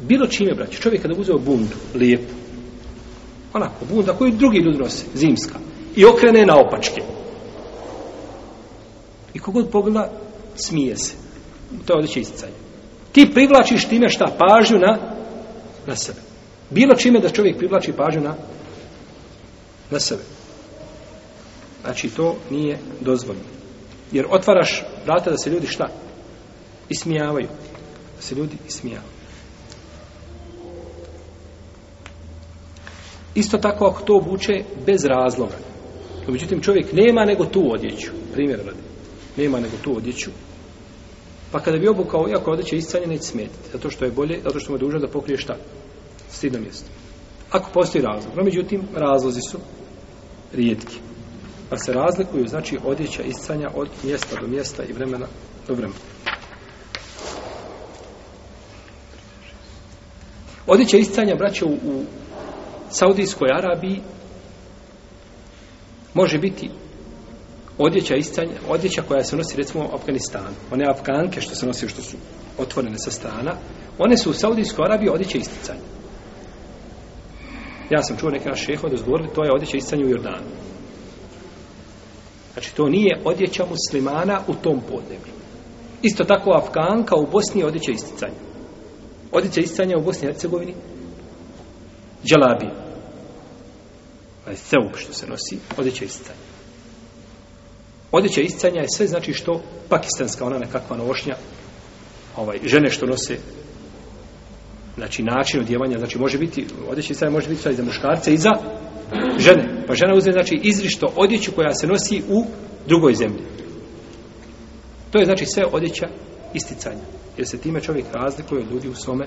Bilo čime, braći, čovjek kada uzeo bundu, lijepu, onako, bunda koju drugi ljudi nose, zimska, i okrene na opačke. I kogod pogleda, smije se. To je odjeća isticanja. Ti privlačiš time šta? Pažnju na, na sebe. Bilo čime da čovjek privlači pažnju na na sebe. Znači, to nije dozvoljeno. Jer otvaraš vrata da se ljudi šta? Ismijavaju. Da se ljudi ismijavaju. Isto tako ako to obuče bez razloga. No, međutim, čovjek nema nego tu odjeću. Primjer radi. Nema nego tu odjeću. Pa kada bi obukao, iako odjeće iscanje, neće smetiti. Zato što je bolje, zato što mu je dužan da pokrije šta? Stidno mjesto. Ako postoji razlog. No, međutim, razlozi su rijetki. Pa se razlikuju, znači, odjeća iscanja od mjesta do mjesta i vremena do vremena. Odjeća iscanja, braće, u, u Saudijskoj Arabiji može biti odjeća iscanja, odjeća koja se nosi recimo u Afganistanu. One Afganke što se nosi, što su otvorene sa strana, one su u Saudijskoj Arabiji odjeća isticanja. Ja sam čuo neka šeha da izgovorili, to je odjeća iscanja u Jordanu. Znači, to nije odjeća muslimana u tom podneblju. Isto tako Afganka u Bosni je odjeća isticanja. Odjeća isticanja u Bosni i Hercegovini dželabi. Ovaj sve što se nosi, odjeća isticanja. Odjeća isticanja je sve znači što pakistanska, ona nekakva nošnja, ovaj, žene što nose znači način odjevanja, znači može biti, odjeća isticanja može biti i za muškarce i za žene. Pa žena uzme znači izrišto odjeću koja se nosi u drugoj zemlji. To je znači sve odjeća isticanja. Jer se time čovjek razlikuje od ljudi u svome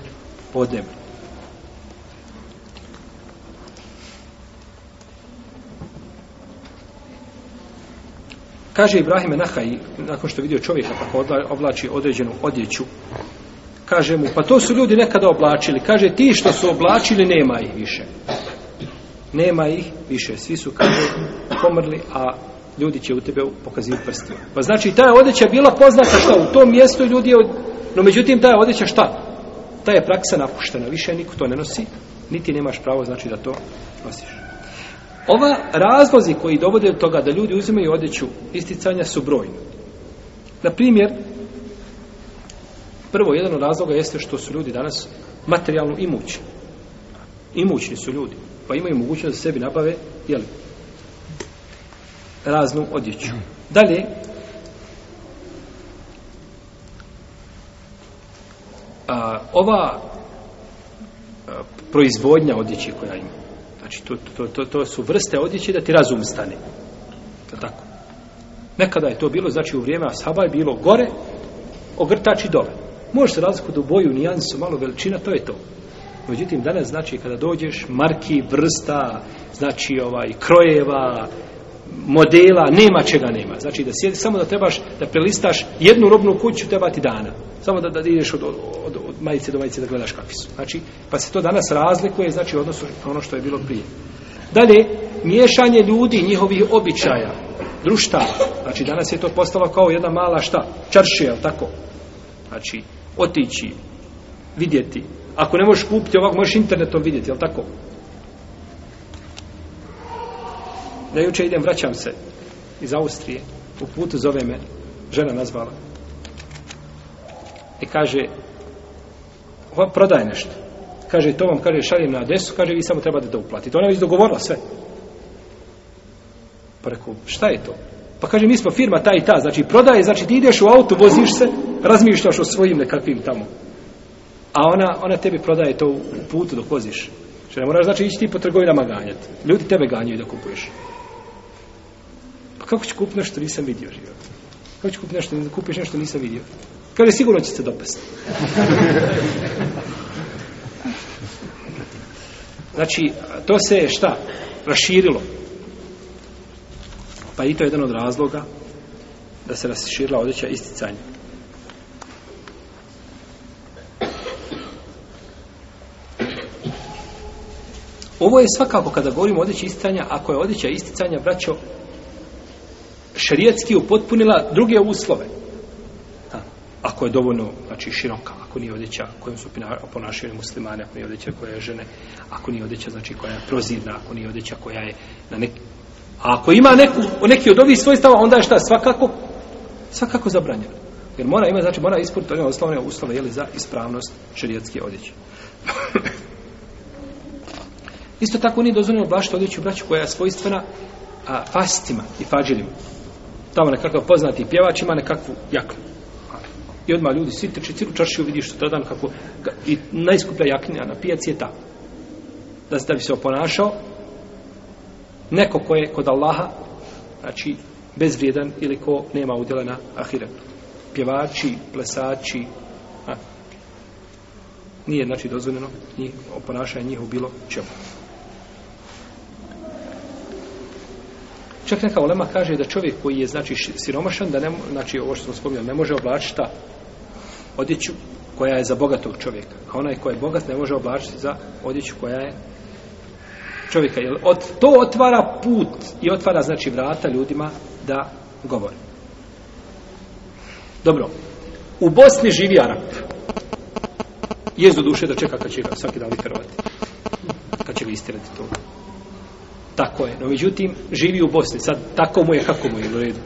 podnebu. Kaže Ibrahime Nahaj, nakon što vidio čovjeka kako oblači određenu odjeću, kaže mu, pa to su ljudi nekada oblačili. Kaže, ti što su oblačili, nema ih više. Nema ih više. Svi su, kaže, pomrli, a ljudi će u tebe pokazivati prstima. Pa znači, ta je odjeća bila poznata šta? U tom mjestu ljudi je... Od... No, međutim, ta je odjeća šta? Ta je praksa napuštena. Više niko to ne nosi, niti nemaš pravo, znači, da to nosiš. Ova razlozi koji dovode do toga da ljudi uzimaju odjeću isticanja su brojni. Na primjer, prvo, jedan od razloga jeste što su ljudi danas materijalno imućni. Imućni su ljudi, pa imaju mogućnost da sebi nabave, jel, raznu odjeću. Dalje, a, ova a, proizvodnja odjeće koja ima, znači to, to, to, to su vrste odjeće da ti razum stane. To tako. Nekada je to bilo, znači u vrijeme Ashaba je bilo gore, ogrtač i dole. Može se razlikovati u boju, nijansu, malo veličina, to je to. Međutim, danas, znači, kada dođeš, marki, vrsta, znači, ovaj, krojeva, modela, nema čega nema. Znači da sjedi, samo da trebaš da prelistaš jednu robnu kuću, treba ti dana. Samo da, da ideš od, od, od, od majice do majice da gledaš kakvi su. Znači, pa se to danas razlikuje, znači, odnosno ono što je bilo prije. Dalje, miješanje ljudi, njihovih običaja, društava. Znači, danas je to postalo kao jedna mala šta? Čaršija, tako? Znači, otići, vidjeti. Ako ne možeš kupiti ovako, možeš internetom vidjeti, jel tako? da juče idem, vraćam se iz Austrije, u putu zove me, žena nazvala. I kaže, prodaj nešto. Kaže, to vam, kaže, šaljem na adresu, kaže, vi samo trebate da uplatite. Ona je već dogovorila sve. Pa rekao, šta je to? Pa kaže, mi smo firma ta i ta, znači prodaje, znači ti ideš u auto, voziš se, razmišljaš o svojim nekakvim tamo. A ona, ona tebi prodaje to u putu dok voziš. Što ne moraš, znači, ići ti po trgovinama ganjati. Ljudi tebe ganjaju da kupuješ pa kako ću kupiti nešto nisam vidio život? Kako ću kupiti nešto, kupiš nešto nisam vidio? Kaže, sigurno će se dopasti. znači, to se šta? Raširilo. Pa i to je jedan od razloga da se raširila odjeća isticanja. Ovo je svakako kada govorimo o odjeći isticanja, ako je odjeća isticanja, braćo, šerijetski upotpunila druge uslove. Da. Ako je dovoljno, znači, široka, ako nije odjeća kojom su ponašali muslimane, ako nije odjeća koja je žene, ako nije odjeća, znači, koja je prozirna, ako nije odjeća koja je na neki... A ako ima neku, neki od ovih svojstava, onda je šta? Svakako, svakako zabranjeno. Jer mora ima, znači, mora ispuniti one osnovne uslove, jeli, za ispravnost šerijetske odjeće. Isto tako nije dozvoljeno oblašiti odjeću braću koja je svojstvena a, fastima i fađirima tamo nekakav poznati pjevač ima nekakvu jaknu. I odmah ljudi svi trči cijelu čaršiju vidiš što dan kako i najskuplja jaknja na pijaci je ta. Da, da bi se oponašao neko ko je kod Allaha znači bezvrijedan ili ko nema udjela na ahiretu. Pjevači, plesači a, nije znači dozvoljeno njih, oponašanje njihov bilo čemu. Čak neka ulema kaže da čovjek koji je znači siromašan, da ne, znači ovo što smo spominjali, ne može oblačiti ta odjeću koja je za bogatog čovjeka. A onaj koji je bogat ne može oblačiti za odjeću koja je čovjeka. Jer od, to otvara put i otvara znači vrata ljudima da govore. Dobro. U Bosni živi Arab. Je do duše da čeka kad će ga svaki dan literovati. Kad će ga istirati to. Tako je. No, međutim, živi u Bosni. Sad, tako mu je, kako mu je u redu.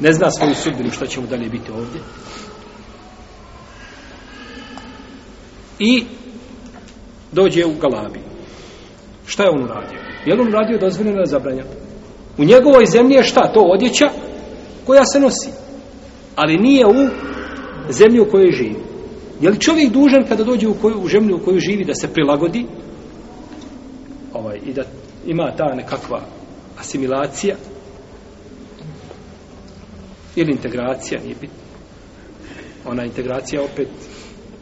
Ne zna svoju sudbinu šta će mu dalje biti ovdje. I dođe u Galabi. Šta je on uradio? Je li on uradio dozvoljeno da zabranja? U njegovoj zemlji je šta? To odjeća koja se nosi. Ali nije u zemlji u kojoj živi. Je li čovjek dužan kada dođe u, koju, u zemlju u kojoj živi da se prilagodi ovaj, i da ima ta nekakva asimilacija ili integracija, nije bitno. Ona integracija opet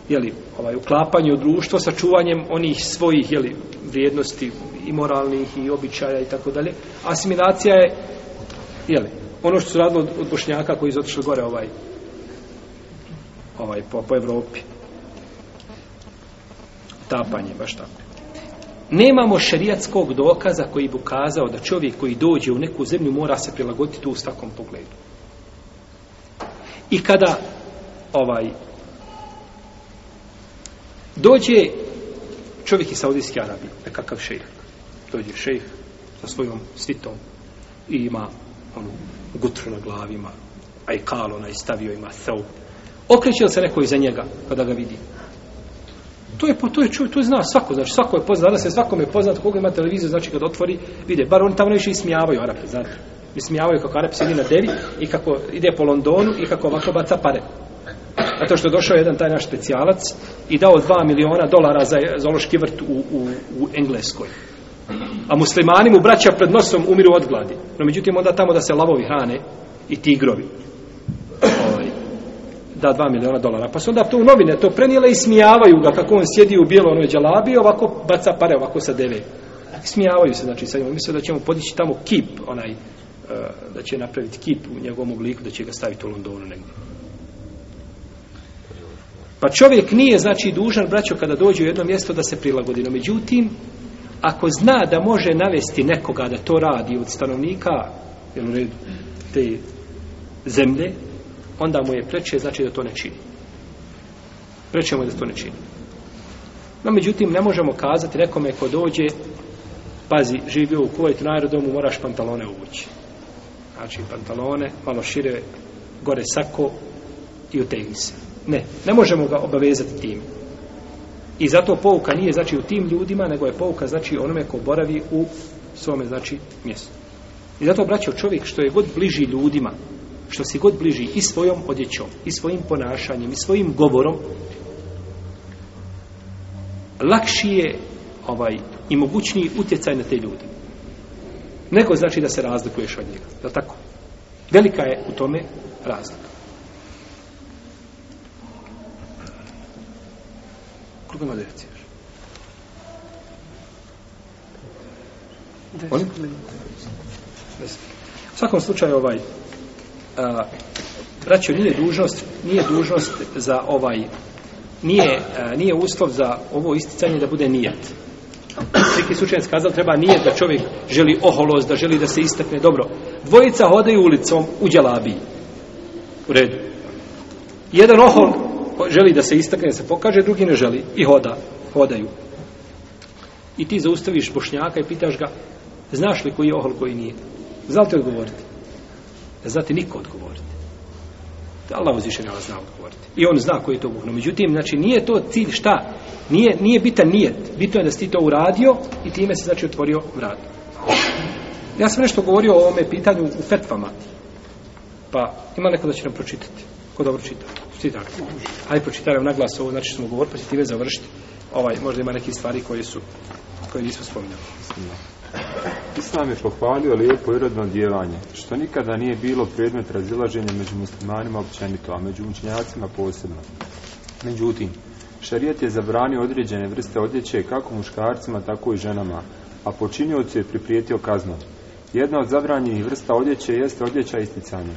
jeli, ovaj, uklapanje u društvo sa čuvanjem onih svojih jeli, vrijednosti i moralnih i običaja i tako dalje. Asimilacija je jeli, ono što su radili od, od bošnjaka koji su otišli gore ovaj ovaj po, po Evropi. Tapanje, baš tako. Nemamo šerijatskog dokaza koji bi ukazao da čovjek koji dođe u neku zemlju mora se prilagoditi tu u svakom pogledu. I kada ovaj dođe čovjek iz Saudijske Arabije, nekakav šejh, dođe šejh sa svojom svitom i ima onu gutru na glavi, ima ajkal, onaj stavio, ima thau. Okreće li se neko iza njega pa kada ga vidi? To je, to je, čuj, to je zna svako, znači svako je poznat, danas je svakome poznat koga ima televiziju, znači kad otvori, vide, bar oni tamo najviše ismijavaju Arape, znači, ismijavaju kako Arap sjedi na devi i kako ide po Londonu i kako ovako baca pare. Zato što je došao jedan taj naš specijalac i dao 2 miliona dolara za zološki vrt u, u, u Engleskoj. A muslimani mu braća pred nosom umiru od gladi. No međutim onda tamo da se lavovi hrane i tigrovi. Da 2 miliona dolara. Pa su onda to u novine to prenijele i smijavaju ga kako on sjedi u bijelo onoj džalabi ovako baca pare ovako sa deve. Smijavaju se, znači, sad misle da ćemo podići tamo kip, onaj, e, da će napraviti kip u njegovom obliku, da će ga staviti u Londonu negdje. Pa čovjek nije, znači, dužan, braćo, kada dođe u jedno mjesto da se prilagodi. No, međutim, ako zna da može navesti nekoga da to radi od stanovnika jel, u redu, te zemlje, onda mu je preče, znači, da to ne čini. Preče mu je da to ne čini. No, međutim, ne možemo kazati nekome ko dođe, pazi, živio u Kuvajtu na aerodomu, moraš pantalone uvući. Znači, pantalone, malo šire, gore sako i utegni se. Ne, ne možemo ga obavezati tim. I zato pouka nije znači u tim ljudima, nego je pouka znači onome ko boravi u svome znači mjestu. I zato braćo čovjek što je god bliži ljudima, što si god bliži i svojom odjećom, i svojim ponašanjem, i svojim govorom, lakši je ovaj, i mogućniji utjecaj na te ljude. Nego znači da se razlikuješ od njega. Je tako? Velika je u tome razlika. Koliko ima djeci još? Oni? U svakom slučaju ovaj a, braćo nije dužnost nije dužnost za ovaj nije, a, nije uslov za ovo isticanje da bude nijet neki slučajac kazali treba nije da čovjek želi oholost, da želi da se istakne dobro. Dvojica hodaju ulicom u djelabiji. U redu. Jedan ohol želi da se istakne, da se pokaže, drugi ne želi i hoda, hodaju. I ti zaustaviš bošnjaka i pitaš ga, znaš li koji je ohol, koji nije? Zna li odgovoriti? Ne znate niko odgovoriti. Allah uzviše nema zna odgovoriti. I on zna koji je to Bog. No, međutim, znači, nije to cilj šta? Nije, nije bitan nijet. Bitno je da si ti to uradio i time se, znači, otvorio vrat. Ja sam nešto govorio o ovome pitanju u fetvama. Pa ima neko da će nam pročitati. Ko dobro čita? Čita. Hajde pročitaj nam naglas ovo, znači smo govorili, pa će time završiti. Ovaj, možda ima neke stvari koje su, koje nismo spominjali. Islam je pohvalio lijepo i rodno djevanje, što nikada nije bilo predmet razilaženja među muslimanima općenito, a među učenjacima posebno. Međutim, šarijet je zabranio određene vrste odjeće kako muškarcima, tako i ženama, a počiniocu je priprijetio kaznom. Jedna od zabranjenih vrsta odjeće jeste odjeća isticanja.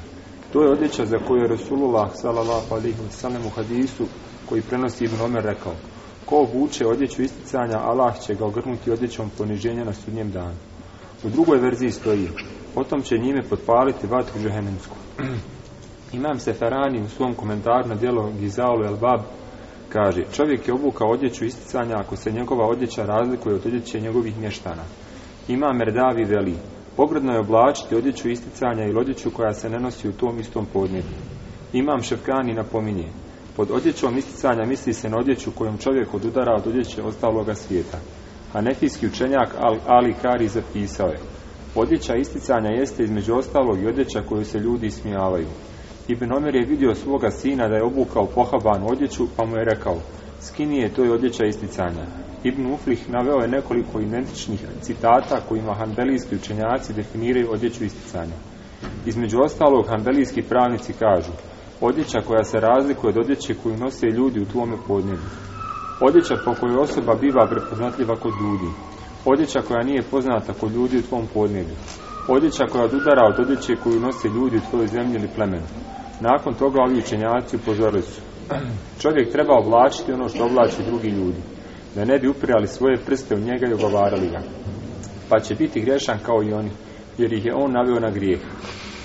To je odjeća za koju je Rasulullah sallallahu alejhi ve sellem u hadisu koji prenosi Ibn Omer rekao Ko obuče odjeću isticanja, Allah će ga ogrnuti odjećom poniženja na sudnjem danu. U drugoj verziji stoji Potom će njime potpaliti vatru džehennemsku. Imam Seferani u svom komentaru na dijelo Gizaulu el Bab kaže Čovjek je obukao odjeću isticanja ako se njegova odjeća razlikuje od odjeće njegovih mještana. Ima Merdavi veli Pogredno je oblačiti odjeću isticanja ili odjeću koja se ne nosi u tom istom podneblju. Imam Šefkani napominje Pod odjećom isticanja misli se na odjeću kojom čovjek odudara od odjeće ostaloga svijeta. A nefijski učenjak Ali Kari zapisao je Odjeća isticanja jeste između ostalog i odjeća koju se ljudi ismijavaju. Ibn Omer je vidio svoga sina da je obukao pohabanu odjeću, pa mu je rekao, skini je to je odjeća isticanja. Ibn Uflih naveo je nekoliko identičnih citata kojima hanbelijski učenjaci definiraju odjeću isticanja. Između ostalog, hanbelijski pravnici kažu, odjeća koja se razlikuje od odjeće koju nose ljudi u tvome podneblju. Odjeća po kojoj osoba biva prepoznatljiva kod ljudi. Odjeća koja nije poznata kod ljudi u tvom podneblju. Odjeća koja odudara od odjeće koju nose ljudi u tvojoj zemlji ili plemenu. Nakon toga ovi učenjaci upozorili su. Čovjek treba oblačiti ono što oblači drugi ljudi. Da ne bi upirali svoje prste u njega i ogovarali ga. Pa će biti grešan kao i oni, jer ih je on naveo na grijeh.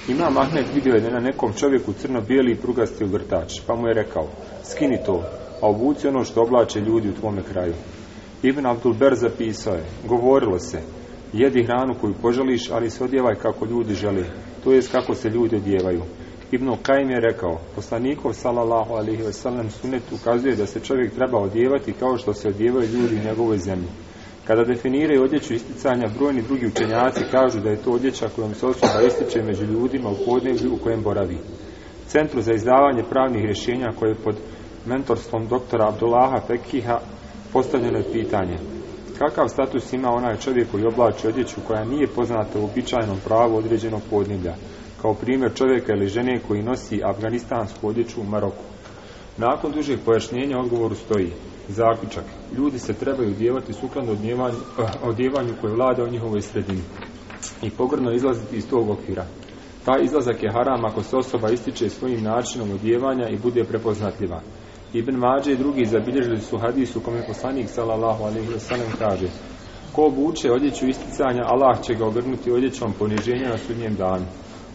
Imam Ahmed vidio je na nekom čovjeku crno-bijeli i prugasti ogrtač, pa mu je rekao, skini to, a obuci ono što oblače ljudi u tvome kraju. Ibn Abdulber zapisao je, govorilo se, jedi hranu koju poželiš, ali se odjevaj kako ljudi žele, to jest kako se ljudi odjevaju. Ibn Kajim je rekao, poslanikov sallallahu alihi wasallam sunet ukazuje da se čovjek treba odjevati kao što se odjevaju ljudi u njegovoj zemlji. Kada definiraju odjeću isticanja, brojni drugi učenjaci kažu da je to odjeća kojom se osoba ističe među ljudima u podneblju u kojem boravi. Centru za izdavanje pravnih rješenja koje je pod mentorstvom doktora Abdullaha Fekiha postavljeno je pitanje kakav status ima onaj čovjek koji oblači odjeću koja nije poznata u običajnom pravu određenog podneblja, kao primjer čovjeka ili žene koji nosi afganistansku odjeću u Maroku. Nakon dužeg pojašnjenja odgovoru stoji zaključak. Ljudi se trebaju odjevati sukladno odjevanju, eh, odjevanju koje vlada u njihovoj sredini i pogrno izlaziti iz tog okvira. Taj izlazak je haram ako se osoba ističe svojim načinom odjevanja i bude prepoznatljiva. Ibn Mađe i drugi zabilježili su hadisu u kome poslanik sallallahu alaihi wa sallam kaže Ko obuče odjeću isticanja, Allah će ga ogrnuti odjećom poniženja na sudnjem danu.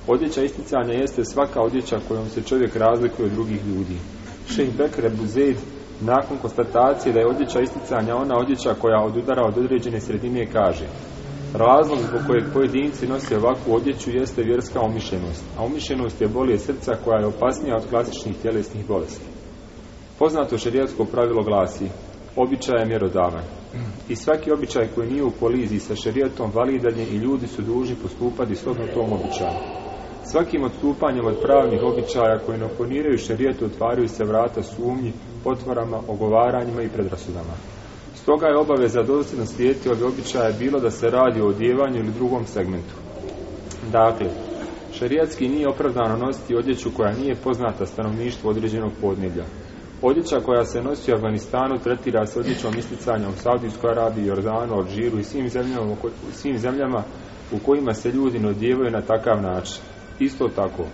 Odjeća isticanja jeste svaka odjeća kojom se čovjek razlikuje od drugih ljudi. Šejh Bekr Buzeid nakon konstatacije da je odjeća isticanja ona odjeća koja odudara od određene sredine kaže Razlog zbog kojeg pojedinci nose ovakvu odjeću jeste vjerska umišljenost, a umišljenost je bolje srca koja je opasnija od klasičnih tjelesnih bolesti. Poznato šerijatsko pravilo glasi, običaj je mjerodavan. I svaki običaj koji nije u koliziji sa šerijatom validan je i ljudi su dužni postupati shodno tom običaju. Svakim odstupanjem od pravnih običaja koji ne oponiraju šerijetu otvaraju se vrata sumnji, potvorama, ogovaranjima i predrasudama. Stoga je obaveza dosljedno slijediti ove običaje bilo da se radi o odjevanju ili drugom segmentu. Dakle, šarijatski nije opravdano nositi odjeću koja nije poznata stanovništvu određenog podneblja. Odjeća koja se nosi u Afganistanu tretira se odjećom isticanja u Saudijskoj Arabiji, Jordanu, Alžiru i svim zemljama, svim zemljama u kojima se ljudi ne odjevaju na takav način. Isto tako,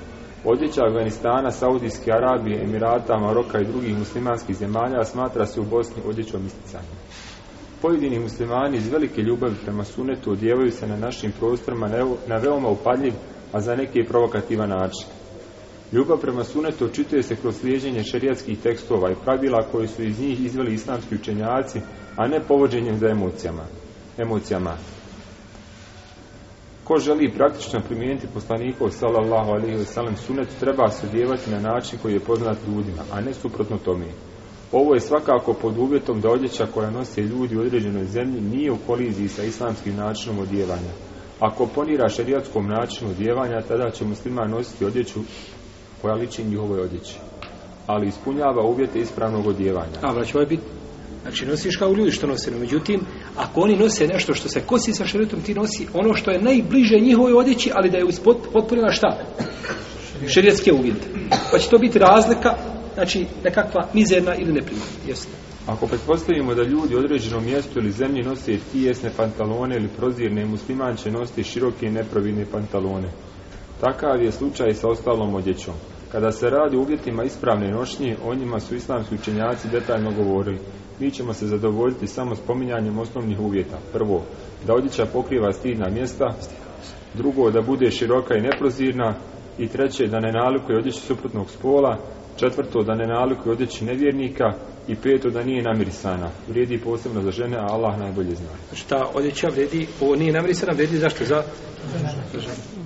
odjeća Afganistana, Saudijske Arabije, Emirata, Maroka i drugih muslimanskih zemalja smatra se u Bosni odjećom isticanja. Pojedini muslimani iz velike ljubavi prema sunetu odjevaju se na našim prostorima na veoma upadljiv, a za neke i provokativan način. Ljubav prema sunetu očituje se kroz slijeđenje šerijatskih tekstova i pravila koje su iz njih izveli islamski učenjaci, a ne povođenjem za emocijama. emocijama. Ko želi praktično primijeniti poslanikov sallallahu alaihi wa sallam sunet, treba se odjevati na način koji je poznat ljudima, a ne suprotno tome. Ovo je svakako pod uvjetom da odjeća koja nose ljudi u određenoj zemlji nije u koliziji sa islamskim načinom odjevanja. Ako ponira šerijatskom načinu odjevanja, tada će muslima nositi odjeću koja liči njihovoj odjeći. Ali ispunjava uvjete ispravnog odjevanja. A, vrać, ovo je bit, znači nosiš kao ljudi što nose, no međutim, ako oni nose nešto što se kosi sa šerijetom, ti nosi ono što je najbliže njihovoj odjeći, ali da je potpunila šta? Šerijetske uvjete. Pa će to biti razlika, znači nekakva mizerna ili neprimjerna. Jeste. Ako pretpostavimo da ljudi u određenom mjestu ili zemlji nose tijesne pantalone ili prozirne, musliman će nositi široke i neprovidne pantalone. Takav je slučaj sa ostalom odjećom. Kada se radi o uvjetima ispravne nošnje, o njima su islamski učenjaci detaljno govorili. Mi ćemo se zadovoljiti samo spominjanjem osnovnih uvjeta. Prvo, da odjeća pokriva stidna mjesta. Drugo, da bude široka i neprozirna. I treće, da ne nalikuje odjeći suprotnog spola. Četvrto, da ne nalikuje odjeći nevjernika. I peto, da nije namirisana. Vrijedi posebno za žene, a Allah najbolje zna. Šta odjeća vredi, ovo nije namirisana, vredi zašto? Za, za žene.